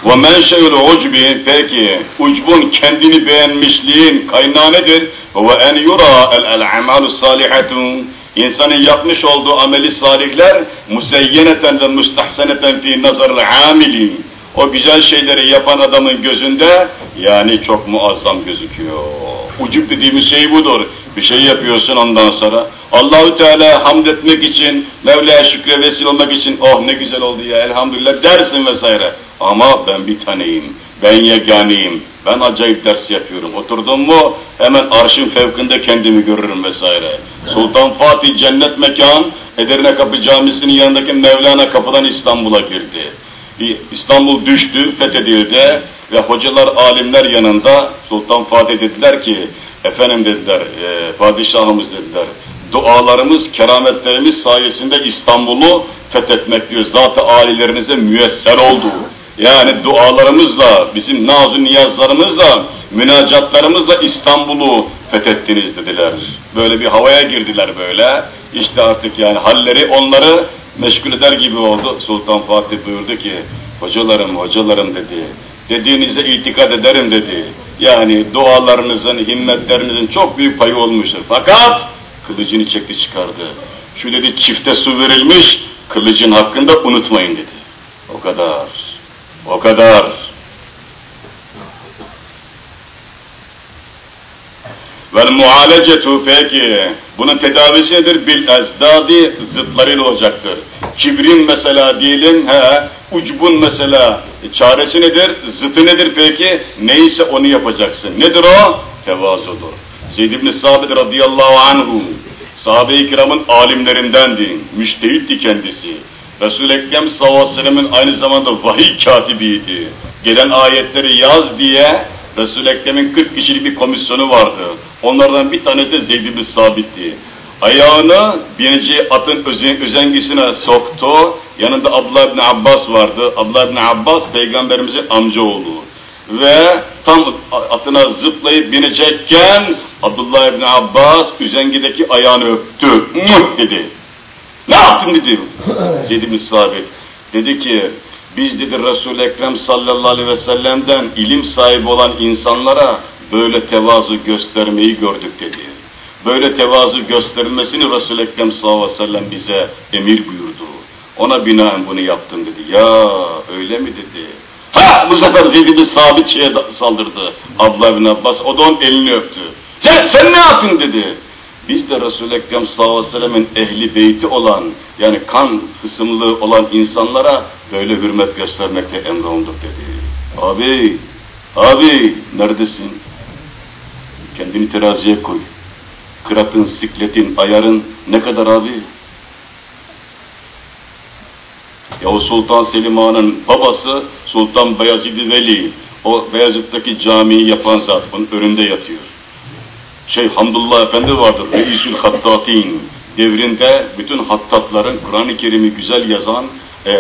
Ve menşeül ucbi peki ucbun kendini beğenmişliğin kaynağı nedir? Ve en yura el amalu salihatun İnsanın yapmış olduğu ameli salihler müzeyyeneten ve müstahseneten fi nazaril amilin. O güzel şeyleri yapan adamın gözünde yani çok muazzam gözüküyor. Ucub dediğimiz şey budur. Bir şey yapıyorsun ondan sonra. Allahu Teala hamd etmek için, Mevla'ya şükre vesile olmak için oh ne güzel oldu ya elhamdülillah dersin vesaire. Ama ben bir taneyim, ben yeganeyim, ben acayip ders yapıyorum. Oturdum mu hemen arşın fevkinde kendimi görürüm vesaire. Sultan Fatih cennet mekan, Edirne Kapı Camisi'nin yanındaki Mevlana kapıdan İstanbul'a girdi. İstanbul düştü, fethedildi ve hocalar, alimler yanında Sultan Fatih dediler ki, efendim dediler, e, padişahımız dediler, dualarımız, kerametlerimiz sayesinde İstanbul'u fethetmek diyor. Zat-ı alilerinize müyesser oldu. Yani dualarımızla, bizim nazu niyazlarımızla, münacatlarımızla İstanbul'u fethettiniz dediler. Böyle bir havaya girdiler böyle. İşte artık yani halleri onları meşgul eder gibi oldu. Sultan Fatih buyurdu ki, hocalarım, hocalarım dedi. Dediğinize itikad ederim dedi. Yani dualarınızın, himmetlerinizin çok büyük payı olmuştur. Fakat kılıcını çekti çıkardı. Şu dedi çifte su verilmiş, kılıcın hakkında unutmayın dedi. O kadar. O kadar. Vel muhalecetu peki. Bunun tedavisi nedir? Bil ezdadi zıtlarıyla olacaktır. Kibrin mesela diyelim, he, ucbun mesela e, çaresi nedir? Zıtı nedir peki? Neyse onu yapacaksın. Nedir o? Tevazudur. Zeyd ibn Sabit radıyallahu anhu sahabe-i kiramın alimlerindendi. Müştehitti kendisi. Resul-i Ekrem sallallahu aynı zamanda vahiy katibiydi. Gelen ayetleri yaz diye Resul-i Ekrem'in 40 kişilik bir komisyonu vardı. Onlardan bir tanesi de Zeyd ibn Sabit'ti. Ayağını bineceği atın özen, özengisine soktu. Yanında Abdullah ibn Abbas vardı. Abdullah ibn Abbas peygamberimizin amcaoğlu. Ve tam atına zıplayıp binecekken Abdullah ibn Abbas üzengideki ayağını öptü. Muh dedi. Ne yaptın dedi. Zeyd ibn Sabit. Dedi ki biz dedi Resul-i Ekrem sallallahu aleyhi ve sellem'den ilim sahibi olan insanlara böyle tevazu göstermeyi gördük dedi. Böyle tevazu gösterilmesini Resul-i Ekrem sallallahu aleyhi ve sellem bize emir buyurdu. Ona binaen bunu yaptım dedi. Ya öyle mi dedi. Ha bu sefer bin Sabit şeye saldırdı. Abla bin Abbas o da onun elini öptü. Ya sen ne yaptın dedi. Biz de Resul-i Ekrem sallallahu aleyhi ve ehli beyti olan yani kan kısımlı olan insanlara böyle hürmet göstermekte emrolunduk dedi. Abi, abi neredesin? Kendini teraziye koy. Kıratın, sikletin, ayarın ne kadar abi? Yavuz Sultan Selim Han'ın babası Sultan Beyazid Veli. O Beyazıt'taki camiyi yapan zat onun önünde yatıyor. Şey Hamdullah Efendi vardır. Reisül Hattatin devrinde bütün hattatların Kur'an-ı Kerim'i güzel yazan e, e,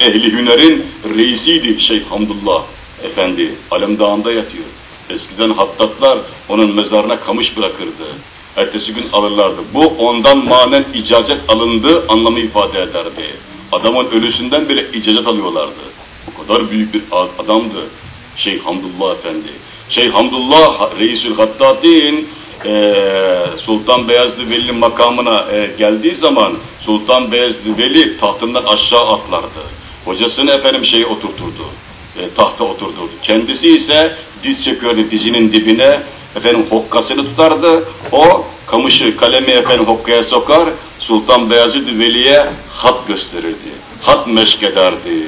ehli hünerin reisiydi Şeyh Hamdullah Efendi. Alem Dağı'nda yatıyor. Eskiden hattatlar onun mezarına kamış bırakırdı. Ertesi gün alırlardı. Bu ondan manen icazet alındığı anlamı ifade ederdi. Adamın ölüsünden bile icazet alıyorlardı. O kadar büyük bir adamdı Şeyh Hamdullah Efendi. Şeyh Hamdullah Reisül Hattatin e, Sultan Beyazlı Veli makamına e, geldiği zaman Sultan Beyazlı Veli tahtından aşağı atlardı. Hocasını efendim şey oturturdu. E, tahta oturturdu. Kendisi ise diz çöküyordu dizinin dibine. Efendim hokkasını tutardı. O kamışı kalemi efendim hokkaya sokar. Sultan Beyazıt Veli'ye hat gösterirdi. Hat meşk ederdi.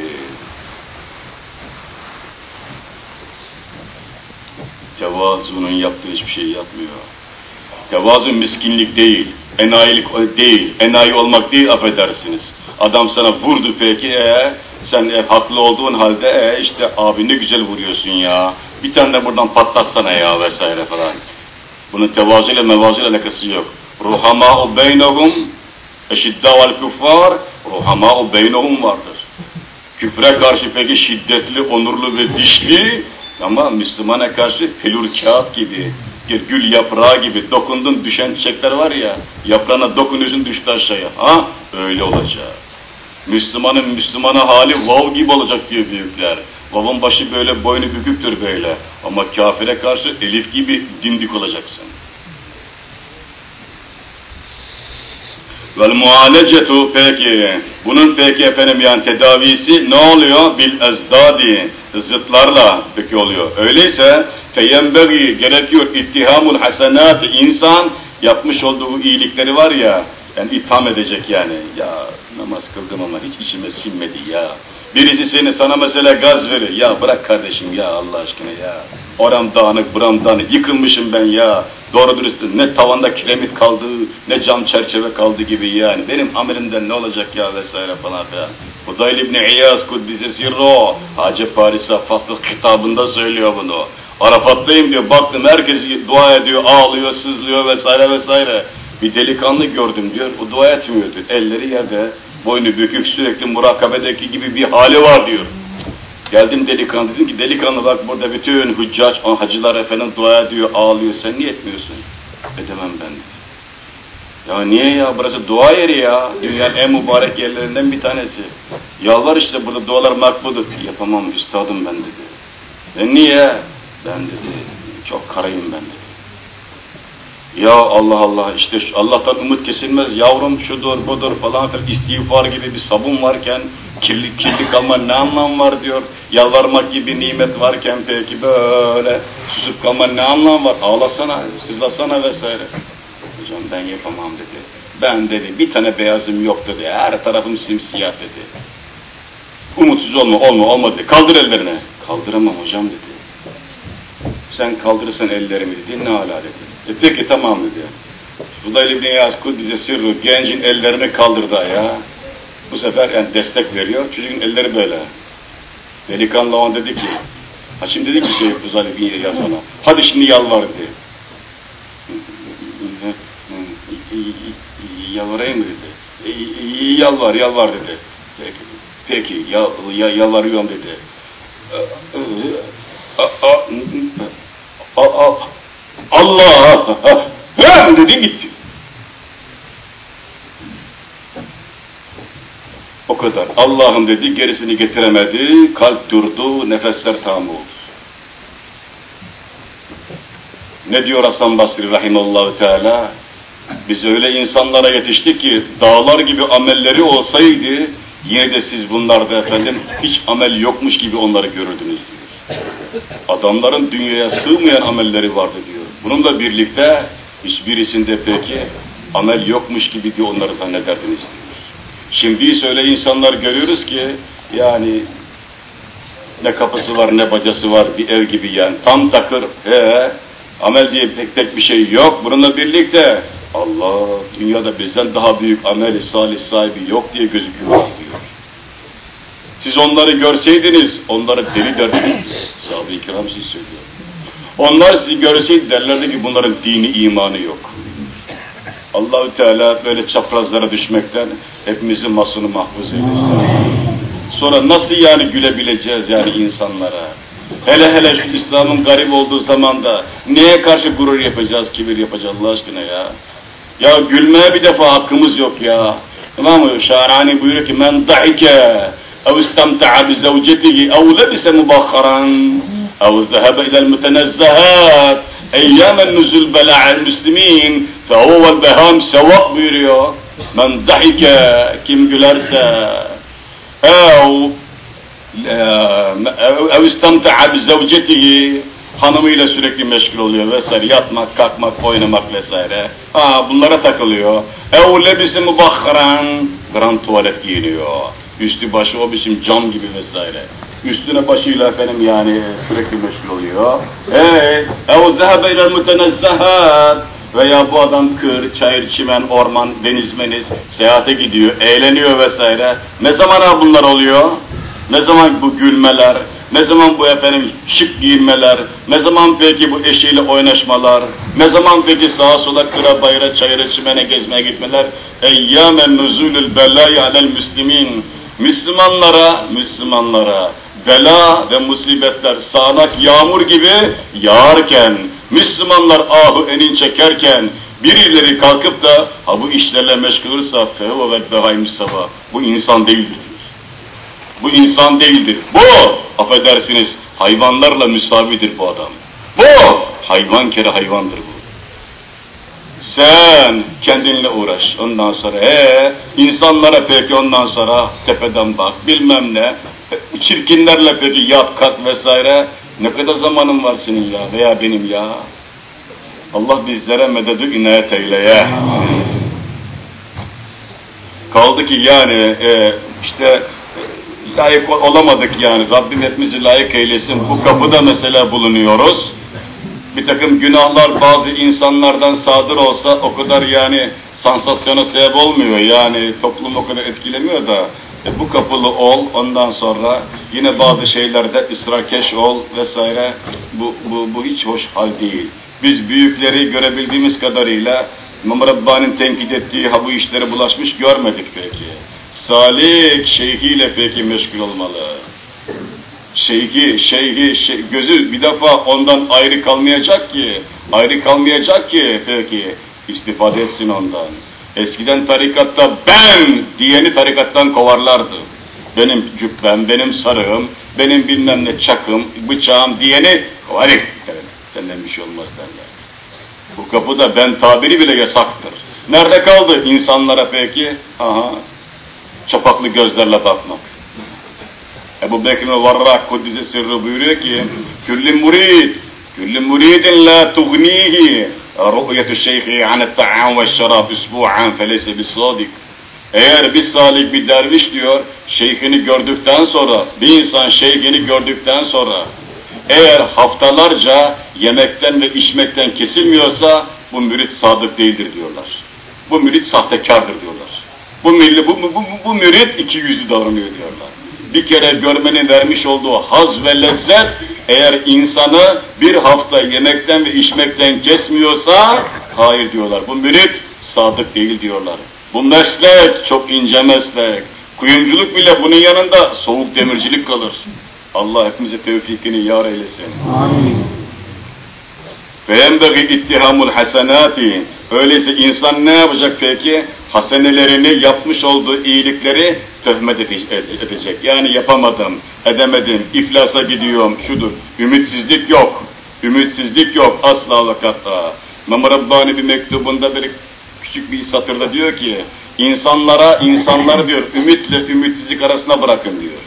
Tevazunun yaptığı hiçbir şey yapmıyor. Tevazu miskinlik değil, enayilik değil, enayi olmak değil affedersiniz. Adam sana vurdu peki, ee, sen e, haklı olduğun halde e, işte abi ne güzel vuruyorsun ya, bir tane de buradan patlatsana ya vesaire falan. Bunun tevazuyla mevazuyla alakası yok. Ruhamâ'u beynehum eşiddâvel kuffar, ruhamâ'u beynehum vardır. Küfre karşı peki şiddetli, onurlu ve dişli ama Müslümana karşı pelur kağıt gibi, bir gül yaprağı gibi dokundun düşen çiçekler var ya, yaprağına dokunuyorsun düştü aşağıya. Ha? Öyle olacak. Müslümanın Müslümana hali vav gibi olacak diyor büyükler. Vav'ın başı böyle boynu büküktür böyle. Ama kafire karşı elif gibi dimdik olacaksın. Vel muhalecetu peki. Bunun peki efendim yani tedavisi ne oluyor? Bil ezdadi zıtlarla peki oluyor. Öyleyse feyembegi gerekiyor ittihamul hasenat insan yapmış olduğu iyilikleri var ya yani itham edecek yani. Ya namaz kıldım ama hiç içime sinmedi ya. Birisi seni sana mesela gaz verir. Ya bırak kardeşim ya Allah aşkına ya. Oram dağınık, buram dağınık. Yıkılmışım ben ya. Doğru dürüst ne tavanda kiremit kaldı, ne cam çerçeve kaldı gibi yani. Benim amelimden ne olacak ya vesaire falan filan. Hudayl İbni İyaz Kuddise Sirro. Hacı Paris'e fasıl kitabında söylüyor bunu. Arafat'tayım diyor. Baktım herkes dua ediyor, ağlıyor, sızlıyor vesaire vesaire. Bir delikanlı gördüm diyor. O dua etmiyordu. Elleri yerde, boynu bükük sürekli murakabedeki gibi bir hali var diyor. Geldim delikanlı dedim ki delikanlı bak burada bütün hüccaç, hacılar efendim dua ediyor, ağlıyor. Sen niye etmiyorsun? Edemem ben. Ya niye ya? Burası dua yeri ya. Dünyanın en mübarek yerlerinden bir tanesi. Yalvar işte burada dualar makbudur. Yapamam üstadım ben dedi. E niye? Ben dedi. Çok karayım ben dedi. Ya Allah Allah işte Allah'tan umut kesilmez yavrum şudur budur falan filan istiğfar gibi bir sabun varken kirli, kirli kalma ne anlam var diyor. Yalvarmak gibi nimet varken peki böyle susup kalma ne anlam var? Ağlasana, sızlasana vesaire. Hocam ben yapamam dedi. Ben dedi bir tane beyazım yok dedi. Her tarafım simsiyah dedi. Umutsuz olma, olma, olma dedi. Kaldır ellerini. Kaldıramam hocam dedi. Sen kaldırırsan ellerimi dedi. Ne ala dedi. E peki tamam dedi. Fudayl İbni Yaz Kuddise Sirru gencin ellerini kaldırdı ya. Bu sefer yani destek veriyor. Çocuğun elleri böyle. Delikanlı on dedi ki ha şimdi dedi ki şey Fudayl İbni Yaz ona. Hadi şimdi yalvar dedi. Yalvarayım mı dedi. E, yalvar, yalvar dedi. Peki, peki ya, ya, yalvarıyorum dedi. Allah hem dedi gitti. O kadar. Allah'ım dedi gerisini getiremedi. Kalp durdu, nefesler tam oldu. Ne diyor Hasan Basri rahimallahu teala? Biz öyle insanlara yetiştik ki dağlar gibi amelleri olsaydı yine de siz bunlarda efendim hiç amel yokmuş gibi onları görürdünüz diyor. Adamların dünyaya sığmayan amelleri vardı diyor. Bununla birlikte hiçbirisinde peki amel yokmuş gibi diye onları zannederdiniz diyor. Şimdi söyle insanlar görüyoruz ki yani ne kapısı var ne bacası var bir ev gibi yani tam takır he, amel diye pek tek bir şey yok. Bununla birlikte Allah dünyada bizden daha büyük ameli salih sahibi yok diye gözüküyor diyor. Siz onları görseydiniz onları deli derdiniz. Sahabe-i kiram siz söylüyor. Onlar sizi görseydi derlerdi ki bunların dini imanı yok. Allahü Teala böyle çaprazlara düşmekten hepimizi masunu mahfuz eylesin. Sonra nasıl yani gülebileceğiz yani insanlara? Hele hele İslam'ın garip olduğu zamanda neye karşı gurur yapacağız, kibir yapacağız Allah aşkına ya? Ya gülmeye bir defa hakkımız yok ya. Tamam mı? Şahrani buyuruyor ki men da'ike ev istemta'a bi zevcetihi ev lebise mubakharan ev zehebe ilel mütenezzehat eyyamen nüzül bela'el müslimin fehuvel beham sevak buyuruyor. Men da'ike kim gülerse ev ev istemta'a bi zevcetihi hanımıyla sürekli meşgul oluyor vesaire yatmak, kalkmak, oynamak vesaire. Ha bunlara takılıyor. Ev lebisi mubakharan grand tuvalet giyiniyor. Üstü başı o biçim cam gibi vesaire. Üstüne başıyla efendim yani sürekli meşgul oluyor. Hey, ev zehebe ilel mütenezzehat veya bu adam kır, çayır, çimen, orman, deniz meniz seyahate gidiyor, eğleniyor vesaire. Ne zaman bunlar oluyor? Ne zaman bu gülmeler, ne zaman bu efendim şık giyinmeler, ne zaman peki bu eşiyle oynaşmalar, ne zaman peki sağa sola kıra bayra çayıra çimene gezmeye gitmeler, eyyâmen nuzulül belâi alel müslimin, Müslümanlara, Müslümanlara bela ve musibetler sağanak yağmur gibi yağarken, Müslümanlar ahu enin çekerken, birileri kalkıp da ha bu işlerle meşgul olursa fehu ve behayim Mustafa, bu insan değildir. Bu insan değildir. Bu, affedersiniz, hayvanlarla müsavidir bu adam. Bu, hayvan kere hayvandır bu. Sen kendinle uğraş. Ondan sonra ee, insanlara peki ondan sonra tepeden bak bilmem ne. Çirkinlerle peki yat kat vesaire. Ne kadar zamanın var senin ya veya benim ya. Allah bizlere mededü inayet eyle ya. Kaldı ki yani e, işte layık olamadık yani. Rabbim hepimizi layık eylesin. Bu kapıda mesela bulunuyoruz. Bir takım günahlar bazı insanlardan sadır olsa o kadar yani sansasyona sebep olmuyor. Yani toplum o kadar etkilemiyor da e, bu kapılı ol ondan sonra yine bazı şeylerde ısrarkeş ol vesaire bu, bu, bu hiç hoş hal değil. Biz büyükleri görebildiğimiz kadarıyla İmam Rabbani'nin tenkit ettiği ha bu işlere bulaşmış görmedik peki. Salik şeyhiyle peki meşgul olmalı. Şeyhi, şeyhi, şey, gözü bir defa ondan ayrı kalmayacak ki, ayrı kalmayacak ki peki istifade etsin ondan. Eskiden tarikatta ben diyeni tarikattan kovarlardı. Benim cübbem, benim sarığım, benim bilmem ne çakım, bıçağım diyeni kovarık. Evet, senden bir şey olmaz derler. Bu kapıda ben tabiri bile yasaktır. Nerede kaldı insanlara peki? Aha, çapaklı gözlerle bakmak. Ebu Bekir Varrak Kuddise Sırrı buyuruyor ki Küllü murid, küllü muridin la tugnihi ru'yetü şeyhi anet ta'am ve şarab üsbu'an feleyse bisadik. Eğer bir salih bir derviş diyor, şeyhini gördükten sonra, bir insan şeyhini gördükten sonra, eğer haftalarca yemekten ve içmekten kesilmiyorsa, bu mürit sadık değildir diyorlar. Bu mürit sahtekardır diyorlar. Bu, milli, bu, bu, bu, bu mürit iki yüzlü davranıyor diyorlar bir kere görmenin vermiş olduğu haz ve lezzet eğer insanı bir hafta yemekten ve içmekten kesmiyorsa hayır diyorlar. Bu mürit sadık değil diyorlar. Bu meslek çok ince meslek. Kuyumculuk bile bunun yanında soğuk demircilik kalır. Allah hepimize tevfikini yar eylesin. Amin. فَيَنْبَغِ اِتِّهَامُ الْحَسَنَاتِ Öyleyse insan ne yapacak peki? Hasenelerini, yapmış olduğu iyilikleri töhmet edecek. Yani yapamadım, edemedim, iflasa gidiyorum, şudur. Ümitsizlik yok. Ümitsizlik yok asla ve katta. İmam Rabbani bir mektubunda bir küçük bir satırda diyor ki, insanlara, insanları diyor, ümitle ümitsizlik arasına bırakın diyor.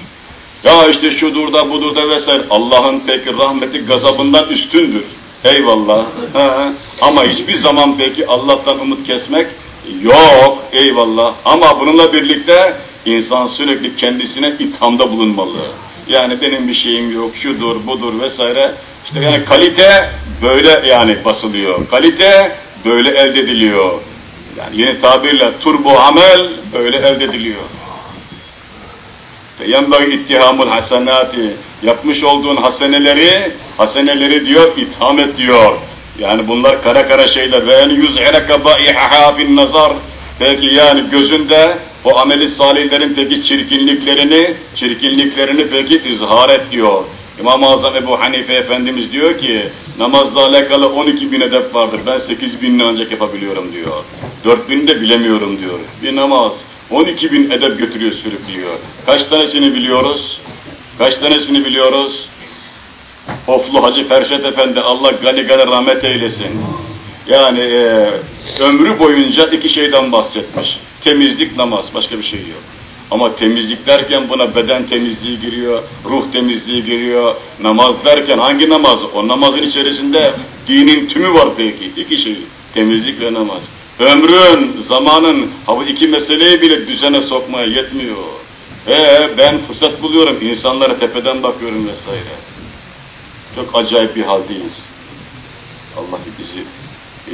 Ya işte şudur da budur da vesaire. Allah'ın peki rahmeti gazabından üstündür. Eyvallah. Ha. Ama hiçbir zaman peki Allah'tan umut kesmek yok. Eyvallah. Ama bununla birlikte insan sürekli kendisine ithamda bulunmalı. Yani benim bir şeyim yok, şudur, budur vesaire. İşte yani kalite böyle yani basılıyor. Kalite böyle elde ediliyor. Yani yeni tabirle turbo amel böyle elde ediliyor. Yenbagi ittihamul hasenati yapmış olduğun haseneleri haseneleri diyor itham et diyor. Yani bunlar kara kara şeyler ve en yüz'ireke baihaha fin nazar peki yani gözünde o ameli salihlerin peki çirkinliklerini çirkinliklerini peki izhar et diyor. İmam-ı Azam Ebu Hanife Efendimiz diyor ki namazla alakalı 12 bin edep vardır. Ben 8 binini ancak yapabiliyorum diyor. 4 binini de bilemiyorum diyor. Bir namaz 12 bin edep götürüyor sürüklüyor. Kaç tanesini biliyoruz? Kaç tanesini biliyoruz? Oflu Hacı Ferşet Efendi Allah gani gani rahmet eylesin. Yani e, ömrü boyunca iki şeyden bahsetmiş. Temizlik, namaz. Başka bir şey yok. Ama temizlik derken buna beden temizliği giriyor, ruh temizliği giriyor. Namaz derken hangi namaz? O namazın içerisinde dinin tümü var peki. İki şey. Temizlik ve namaz. Ömrün, zamanın ha bu iki meseleyi bile düzene sokmaya yetmiyor. Ee, ben fırsat buluyorum, insanlara tepeden bakıyorum vesaire. Çok acayip bir haldeyiz. Allah bizi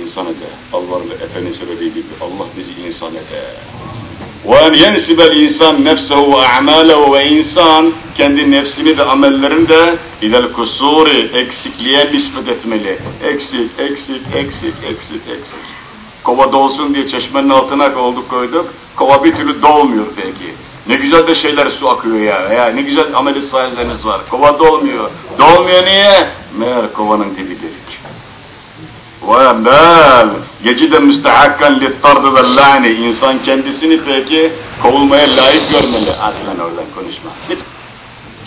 insan ede. Allah ve Efendi söylediği gibi Allah bizi insan ede. وَاَنْ يَنْسِبَ الْاِنْسَانْ نَفْسَهُ وَاَعْمَالَهُ Ve insan kendi nefsini ve amellerini de اِلَى الْكُسُورِ eksikliğe nispet etmeli. Eksik, eksik, eksik, eksik, eksik. Kova dolsun diye çeşmenin altına koyduk koyduk. Kova bir türlü dolmuyor peki. Ne güzel de şeyler su akıyor ya. ya ne güzel ameli sahipleriniz var. Kova dolmuyor. Dolmuyor niye? Meğer kovanın dibi delik. وَمَالْ يَجِدَ مُسْتَحَكَّنْ لِلْطَرْدِ وَاللّٰنِ İnsan kendisini peki kovulmaya layık görmeli. Aslen oradan konuşma. Git.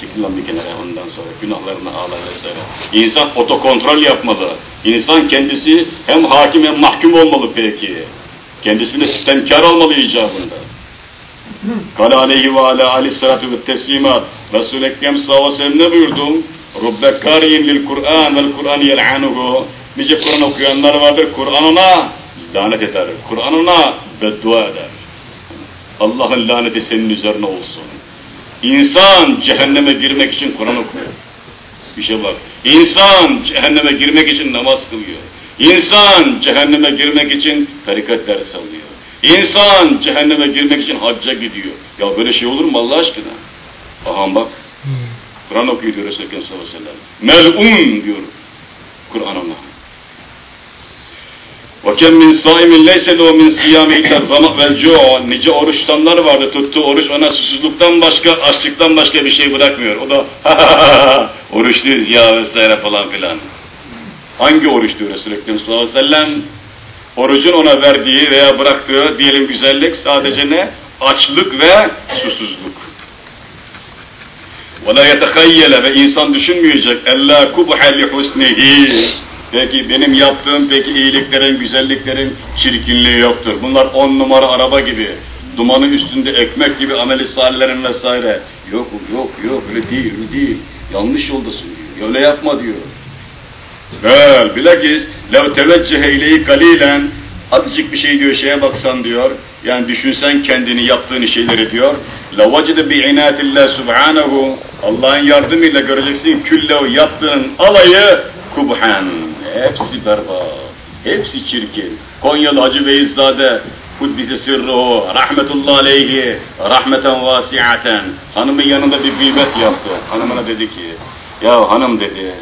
Çekil bir kenara ondan sonra günahlarını ağlar vesaire. İnsan otokontrol yapmalı. İnsan kendisi hem hakim hem mahkum olmalı peki. Kendisine sistemkar olmalı icabında. Kale aleyhi ve ala aleyhissalatu ve teslimat. Resul-i Ekrem sallallahu aleyhi ve sellem ne buyurdum? Rubbe kariyin lil Kur'an vel Kur'an yel'anuhu. Nice Kur'an okuyanlar vardır, Kur'an ona lanet eder. Kur'an ona beddua eder. Allah'ın laneti senin üzerine olsun. İnsan cehenneme girmek için Kur'an okuyor. Bir şey bak. İnsan cehenneme girmek için namaz kılıyor. İnsan cehenneme girmek için tarikat ders alıyor. İnsan cehenneme girmek için hacca gidiyor. Ya böyle şey olur mu Allah aşkına? Aha bak. Kur'an okuyor diyor Resulullah sallallahu aleyhi ve sellem. Mel'un diyor Kur'an ona. وَكَمْ مِنْ صَائِمٍ لَيْسَ لَهُ مِنْ صِيَامِ اِلَّا الظَّمَأْ وَالْجُوعُ Nice oruç tutanlar vardı. Tuttuğu oruç ona susuzluktan başka, açlıktan başka bir şey bırakmıyor. O da oruçluyuz ya vesaire falan filan. Hangi oruçtu Resul-i Ekrem sallallahu aleyhi ve sellem? Orucun ona verdiği veya bıraktığı diyelim güzellik sadece ne? Açlık ve susuzluk. وَلَا يَتَخَيَّلَ Ve insan düşünmeyecek. اَلَّا كُبْحَ لِحُسْنِهِ Peki benim yaptığım peki iyiliklerin, güzelliklerin çirkinliği yoktur. Bunlar on numara araba gibi, dumanı üstünde ekmek gibi amel-i vesaire. Yok yok yok öyle değil, öyle değil. Yanlış yoldasın diyor, öyle yapma diyor. Bel bilakis lev teveccühe ileyhi galilen azıcık bir şey diyor şeye baksan diyor. Yani düşünsen kendini yaptığın şeyleri diyor. La vecide bi inatillah subhanahu Allah'ın yardımıyla göreceksin külle o yaptığın alayı kubhan Hepsi berbat. Hepsi çirkin. Konyalı Hacı Beyzade Kuddise sırruhu, rahmetullahi aleyhi, rahmeten vasiaten. Hanımın yanında bir gıybet yaptı. Hanımına dedi ki, ya hanım dedi,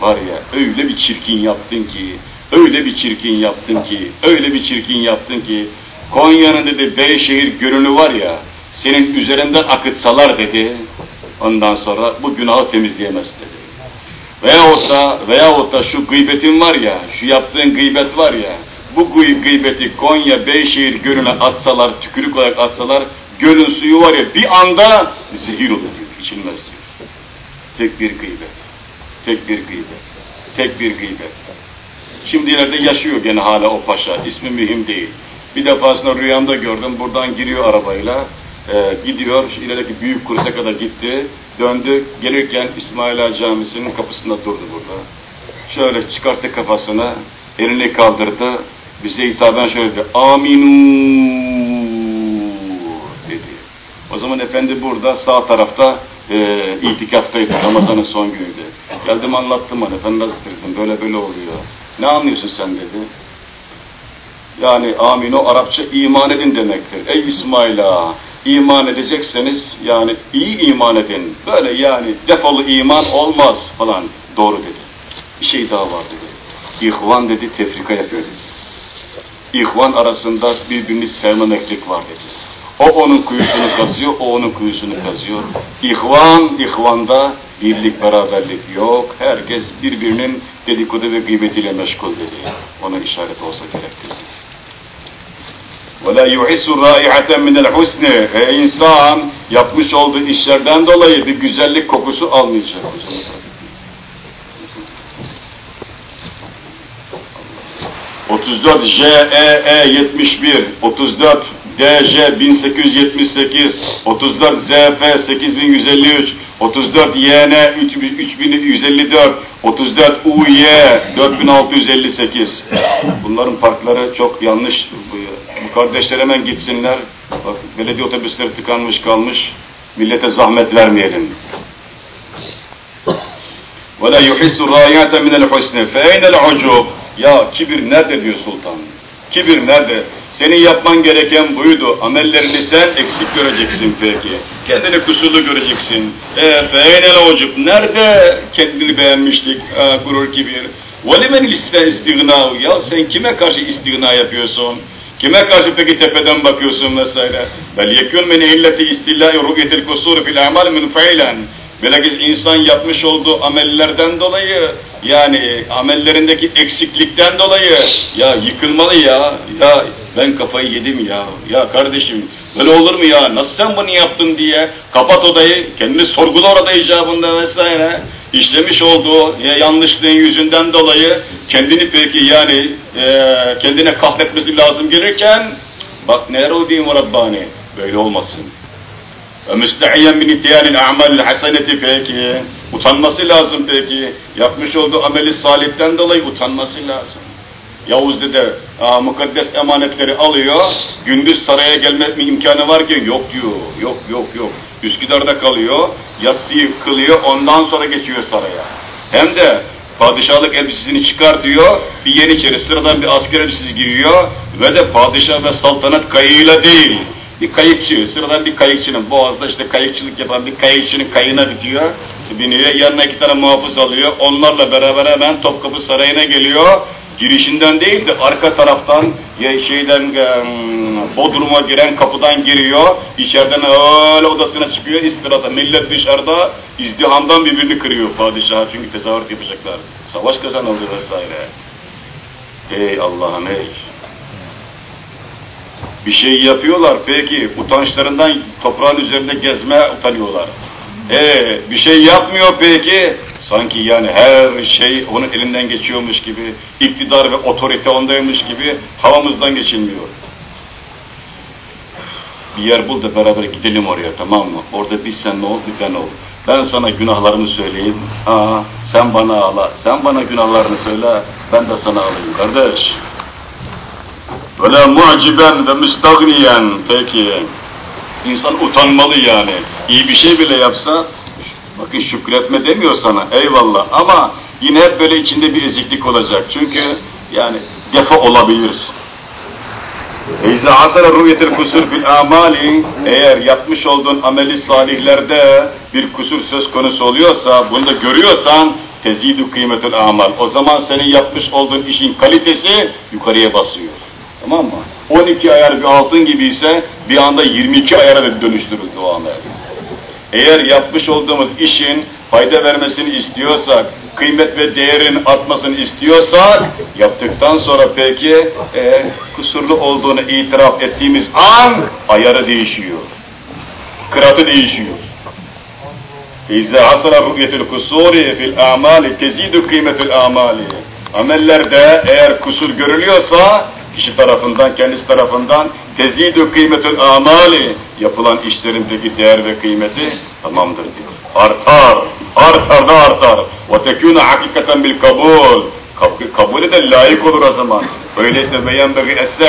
var ya öyle bir çirkin yaptın ki, öyle bir çirkin yaptın ki, öyle bir çirkin yaptın ki, Konya'nın dedi Beyşehir gölünü var ya, senin üzerinden akıtsalar dedi, ondan sonra bu günahı temizleyemez dedi. Veyahut da, veyahut da şu gıybetin var ya, şu yaptığın gıybet var ya, bu gıybeti Konya Beyşehir gölüne atsalar, tükürük olarak atsalar, gölün suyu var ya bir anda zehir olur diyor, içilmez diyor. Tek bir gıybet, tek bir gıybet, tek bir gıybet. Şimdilerde yaşıyor gene hala o paşa, ismi mühim değil. Bir defasında rüyamda gördüm, buradan giriyor arabayla, e, gidiyor, ilerideki büyük kulise kadar gitti, döndü, gelirken İsmail Ağa Camisi'nin kapısında durdu burada. Şöyle çıkarttı kafasını, elini kaldırdı, bize hitaben şöyle dedi, aminu dedi. O zaman efendi burada sağ tarafta e, itikaftaydı, Ramazan'ın son günüydü. Geldim anlattım bana, efendi hazretlerim böyle böyle oluyor. Ne anlıyorsun sen dedi. Yani amino Arapça iman edin demektir. Ey İsmail ağa, iman edecekseniz yani iyi iman edin. Böyle yani defolu iman olmaz falan. Doğru dedi. Bir şey daha var dedi. İhvan dedi tefrika yapıyor dedi. İhvan arasında birbirini sevmemeklik var dedi. O onun kuyusunu kazıyor, o onun kuyusunu kazıyor. İhvan, ihvanda birlik, beraberlik yok. Herkes birbirinin dedikodu ve gıybetiyle meşgul dedi. Ona işaret olsa gerektir. وَلَا يُحِسُّ رَائِعَةً مِنَ الْحُسْنِ Ve insan yapmış olduğu işlerden dolayı bir güzellik kokusu almayacak. 34 JEE 71, 34 DJ 1878, 34 ZF 8153, 34 YN 3154, 34 UY 4658. Bunların farkları çok yanlış. Bu kardeşler hemen gitsinler. Bak belediye otobüsleri tıkanmış kalmış. Millete zahmet vermeyelim. وَلَا يُحِسُّ رَايَةً مِنَ الْحُسْنِ فَاَيْنَ الْعُجُوبِ Ya kibir nerede diyor sultan? Kibir nerede? Senin yapman gereken buydu. Amellerini sen eksik göreceksin peki. Kendini kusurlu göreceksin. E, فَاَيْنَ الْعُجُوبِ Nerede kendini beğenmiştik? E, gurur kibir. وَلِمَنِ istigna Ya sen kime karşı istigna yapıyorsun? Kime karşı peki tepeden bakıyorsun vesaire? Bel yekun min illeti istillahi ru'yetil kusur fil amal min feilen. Bilakis insan yapmış olduğu amellerden dolayı yani amellerindeki eksiklikten dolayı ya yıkılmalı ya ya ben kafayı yedim ya ya kardeşim böyle olur mu ya nasıl sen bunu yaptın diye kapat odayı kendini sorgula orada icabında vesaire işlemiş olduğu ya yanlışlığın yüzünden dolayı kendini peki yani e, kendine kahretmesi lazım gelirken bak neler o diyeyim Rabbani böyle olmasın müstehiyyen min ittiyanil a'malil haseneti peki. Utanması lazım peki. Yapmış olduğu ameli salihten dolayı utanması lazım. Yavuz dede aa, mukaddes emanetleri alıyor, gündüz saraya gelme imkanı varken yok diyor, yok yok yok. Üsküdar'da kalıyor, yatsıyı kılıyor, ondan sonra geçiyor saraya. Hem de padişahlık elbisesini çıkartıyor, bir yeniçeri sıradan bir asker elbisesi giyiyor ve de padişah ve saltanat kayığıyla değil, bir kayıkçı, sıradan bir kayıkçının, boğazda işte kayıkçılık yapan bir kayıkçının kayığına bitiyor, biniyor, yanına iki tane muhafız alıyor, onlarla beraber hemen Topkapı Sarayı'na geliyor, girişinden değil de arka taraftan ya şeyden Bodrum'a giren kapıdan giriyor, içeriden öyle odasına çıkıyor, istirata. Millet dışarıda izdihamdan birbirini kırıyor padişahı çünkü tezahürat yapacaklar. Savaş kazanıldı vesaire. Ey Allah'ım ey! Bir şey yapıyorlar peki utançlarından toprağın üzerinde gezme utanıyorlar. Ee, bir şey yapmıyor peki sanki yani her şey onun elinden geçiyormuş gibi iktidar ve otorite ondaymış gibi havamızdan geçilmiyor. Bir yer bul da beraber gidelim oraya tamam mı? Orada biz sen ne ol bir ben ol. Ben sana günahlarımı söyleyeyim. Ha, sen bana ağla. Sen bana günahlarını söyle. Ben de sana alayım kardeş. Böyle muciben ve müstagniyen peki. İnsan utanmalı yani. İyi bir şey bile yapsa, bakın şükretme demiyor sana, eyvallah. Ama yine hep böyle içinde bir eziklik olacak. Çünkü yani defa olabilir. İza hasara ruyetil kusur fil amali eğer yapmış olduğun ameli salihlerde bir kusur söz konusu oluyorsa, bunu da görüyorsan tezidu kıymetul amal. O zaman senin yapmış olduğun işin kalitesi yukarıya basıyor. Tamam mı? 12 ayar bir altın gibi ise bir anda 22 ayara dönüştürür o amel. Eğer yapmış olduğumuz işin fayda vermesini istiyorsak, kıymet ve değerin artmasını istiyorsak, yaptıktan sonra peki e, kusurlu olduğunu itiraf ettiğimiz an ayarı değişiyor. Kıratı değişiyor. İzâ hasala ru'yetul kusuri fil amali tezidu kıymetul amali. Amellerde eğer kusur görülüyorsa kişi tarafından, kendisi tarafından tezidü kıymetül amali yapılan işlerin peki değer ve kıymeti tamamdır diyor. Artar, artar da artar. Ve tekûne hakikaten bil kabul. Kab kabulü de layık olur o zaman. Öyleyse beyen begi es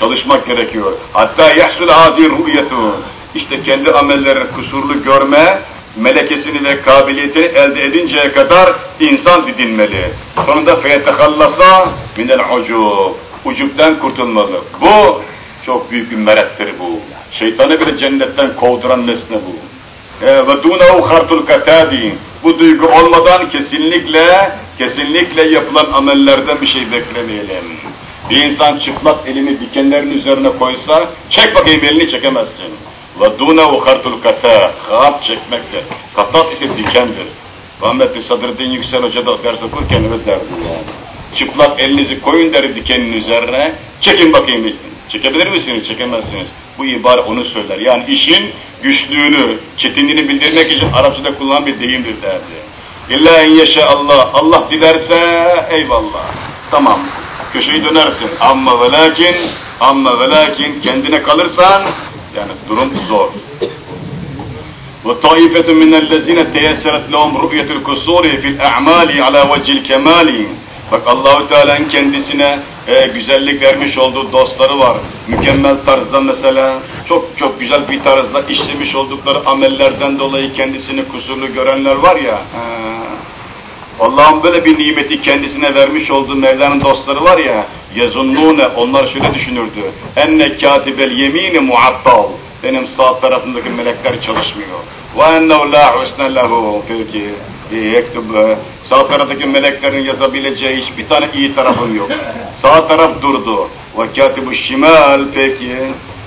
çalışmak gerekiyor. Hatta yahsul adi ru'yetu. İşte kendi amellerini kusurlu görme, melekesini ve kabiliyetini elde edinceye kadar insan didinmeli. Sonunda feytekallasa minel ucub ucupten kurtulmalı. Bu çok büyük bir merettir bu. Şeytanı bile cennetten kovduran nesne bu. Ve dunahu hartul katadi. Bu duygu olmadan kesinlikle kesinlikle yapılan amellerden bir şey beklemeyelim. Bir insan çıplak elini dikenlerin üzerine koysa çek bakayım elini çekemezsin. Ve dunahu hartul kata. Kağıt çekmektir. Katat ise dikendir. Rahmetli Sadreddin Yüksel Hoca da ders okurken öyle derdi yani. Çıplak elinizi koyun der dikenin üzerine, çekin bakayım. Çekebilir misiniz? Çekemezsiniz. Bu ibare onu söyler. Yani işin güçlüğünü, çetinliğini bildirmek için Arapçada kullanılan bir deyimdir derdi. İlla en yeşe Allah, Allah dilerse eyvallah. Tamam, köşeyi dönersin. Amma ve lakin, amma ve lakin kendine kalırsan, yani durum zor. وَطَائِفَةٌ مِنَ الَّذِينَ تَيَسَّرَتْ لَهُمْ رُؤْيَةُ الْكُسُورِ فِي الْاَعْمَالِ عَلَى وَجِّ الْكَمَالِ Bak Allahu Teala'nın kendisine e, güzellik vermiş olduğu dostları var. Mükemmel tarzda mesela çok çok güzel bir tarzda işlemiş oldukları amellerden dolayı kendisini kusurlu görenler var ya. He. Allah'ın böyle bir nimeti kendisine vermiş olduğu Mevla'nın dostları var ya. Yazunnune onlar şöyle düşünürdü. Enne katibel yemini muattal. Benim sağ tarafındaki melekler çalışmıyor. Ve ennehu la husne lehu. Peki. Yektub. Sağ taraftaki meleklerin yazabileceği hiçbir tane iyi tarafım yok. Sağ taraf durdu. Katibu şimal. Peki.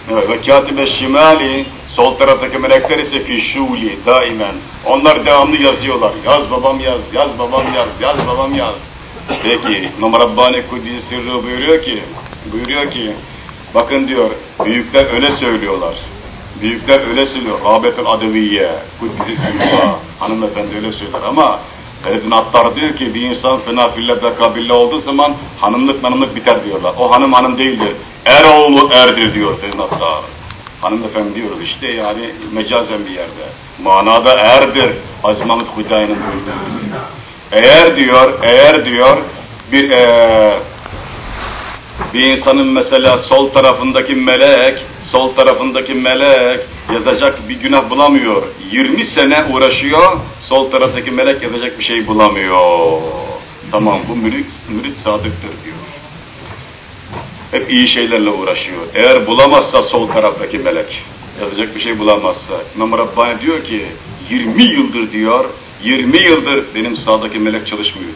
Ve katibe şimali. Sol taraftaki melekler ise fişuli daimen. Onlar devamlı yazıyorlar. Yaz babam yaz, yaz babam yaz, yaz babam yaz. Peki İmam Rabbani Kudüs Sirru buyuruyor ki, buyuruyor ki, bakın diyor, büyükler öyle söylüyorlar. Büyükler öyle söylüyor. Rabetül Adeviye, Kudüs Sirru, hanımefendi öyle söyler ama Feridun Attar diyor ki bir insan fena fille bekabille olduğu zaman hanımlık hanımlık biter diyorlar. O hanım hanım değildir. Er oğlu erdir diyor Feridun Attar. Hanımefendi diyoruz işte yani mecazen bir yerde. Manada erdir. Aziz Mahmut Hüdayi'nin buyurduğu. Eğer diyor, eğer diyor bir ee, bir insanın mesela sol tarafındaki melek, sol tarafındaki melek yazacak bir günah bulamıyor. 20 sene uğraşıyor, sol taraftaki melek yazacak bir şey bulamıyor. Tamam bu mürit, mürit sadıktır diyor hep iyi şeylerle uğraşıyor. Eğer bulamazsa sol taraftaki melek, yazacak bir şey bulamazsa, İmam Rabbani diyor ki, 20 yıldır diyor, 20 yıldır benim sağdaki melek çalışmıyor.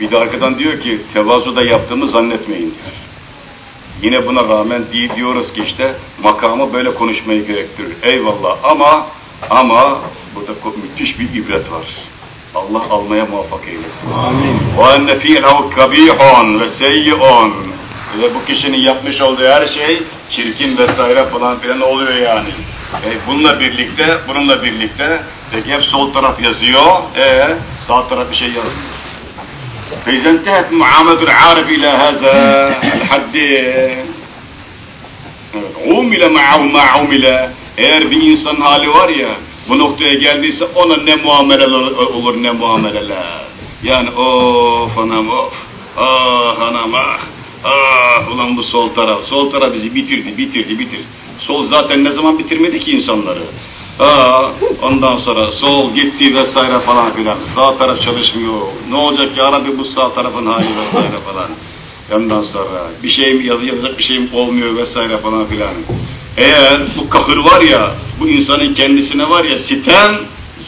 Bir de arkadan diyor ki tevazu da yaptığımı zannetmeyin diyor. Yine buna rağmen di- diyoruz ki işte makamı böyle konuşmayı gerektirir. Eyvallah ama ama burada ko- müthiş bir ibret var. Allah almaya muvaffak eylesin. Amin. وَاَنَّ ف۪يلَهُ كَب۪يحٌ وَسَيِّئٌ Ve bu kişinin yapmış olduğu her şey çirkin vesaire falan filan oluyor yani. E, bununla birlikte, bununla birlikte peki hep sol taraf yazıyor, e, sağ taraf bir şey yazmıyor. فإذا انتهت معاملة العارف إلى هذا الحد عُمِلَ مَعَهُ مَا عُمِلَ Eğer bir insan hali var ya, bu noktaya geldiyse ona ne muameleler olur ne muameleler. Yani of anam of, ah anam ah, ah ulan bu sol taraf, sol taraf bizi bitirdi, bitirdi, bitirdi. Sol zaten ne zaman bitirmedi ki insanları. Aa, ondan sonra sol gitti vesaire falan filan. Sağ taraf çalışmıyor. Ne olacak ya Rabbi bu sağ tarafın hali vesaire falan. Ondan sonra bir şeyim yazı yazacak bir şeyim olmuyor vesaire falan filan. Eğer bu kahır var ya, bu insanın kendisine var ya sitem,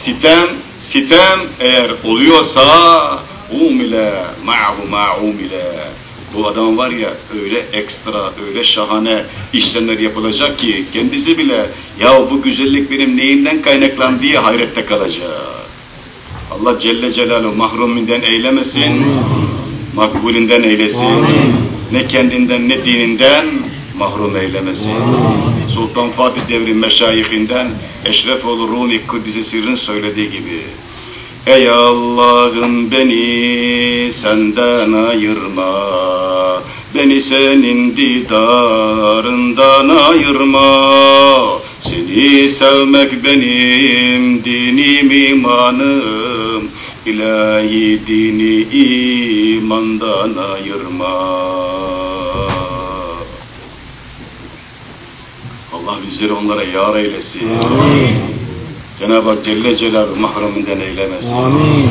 sitem, sitem eğer oluyorsa umile ma'hu ma'umile bu adam var ya öyle ekstra, öyle şahane işlemler yapılacak ki kendisi bile ya bu güzellik benim neyimden kaynaklandı diye hayrette kalacak. Allah Celle Celaluhu mahruminden eylemesin, makbulinden eylesin. Ne kendinden ne dininden mahrum eylemesin. Sultan Fatih devri meşayihinden Eşrefoğlu Rumi Kudüs'ü sırrın söylediği gibi Ey Allah'ım beni senden ayırma Beni senin didarından ayırma Seni sevmek benim dinim imanım İlahi dini imandan ayırma Allah bizleri onlara yar eylesin. Amin. Cenab-ı Hak Celle Celaluhu mahruminden eylemesin. Amin.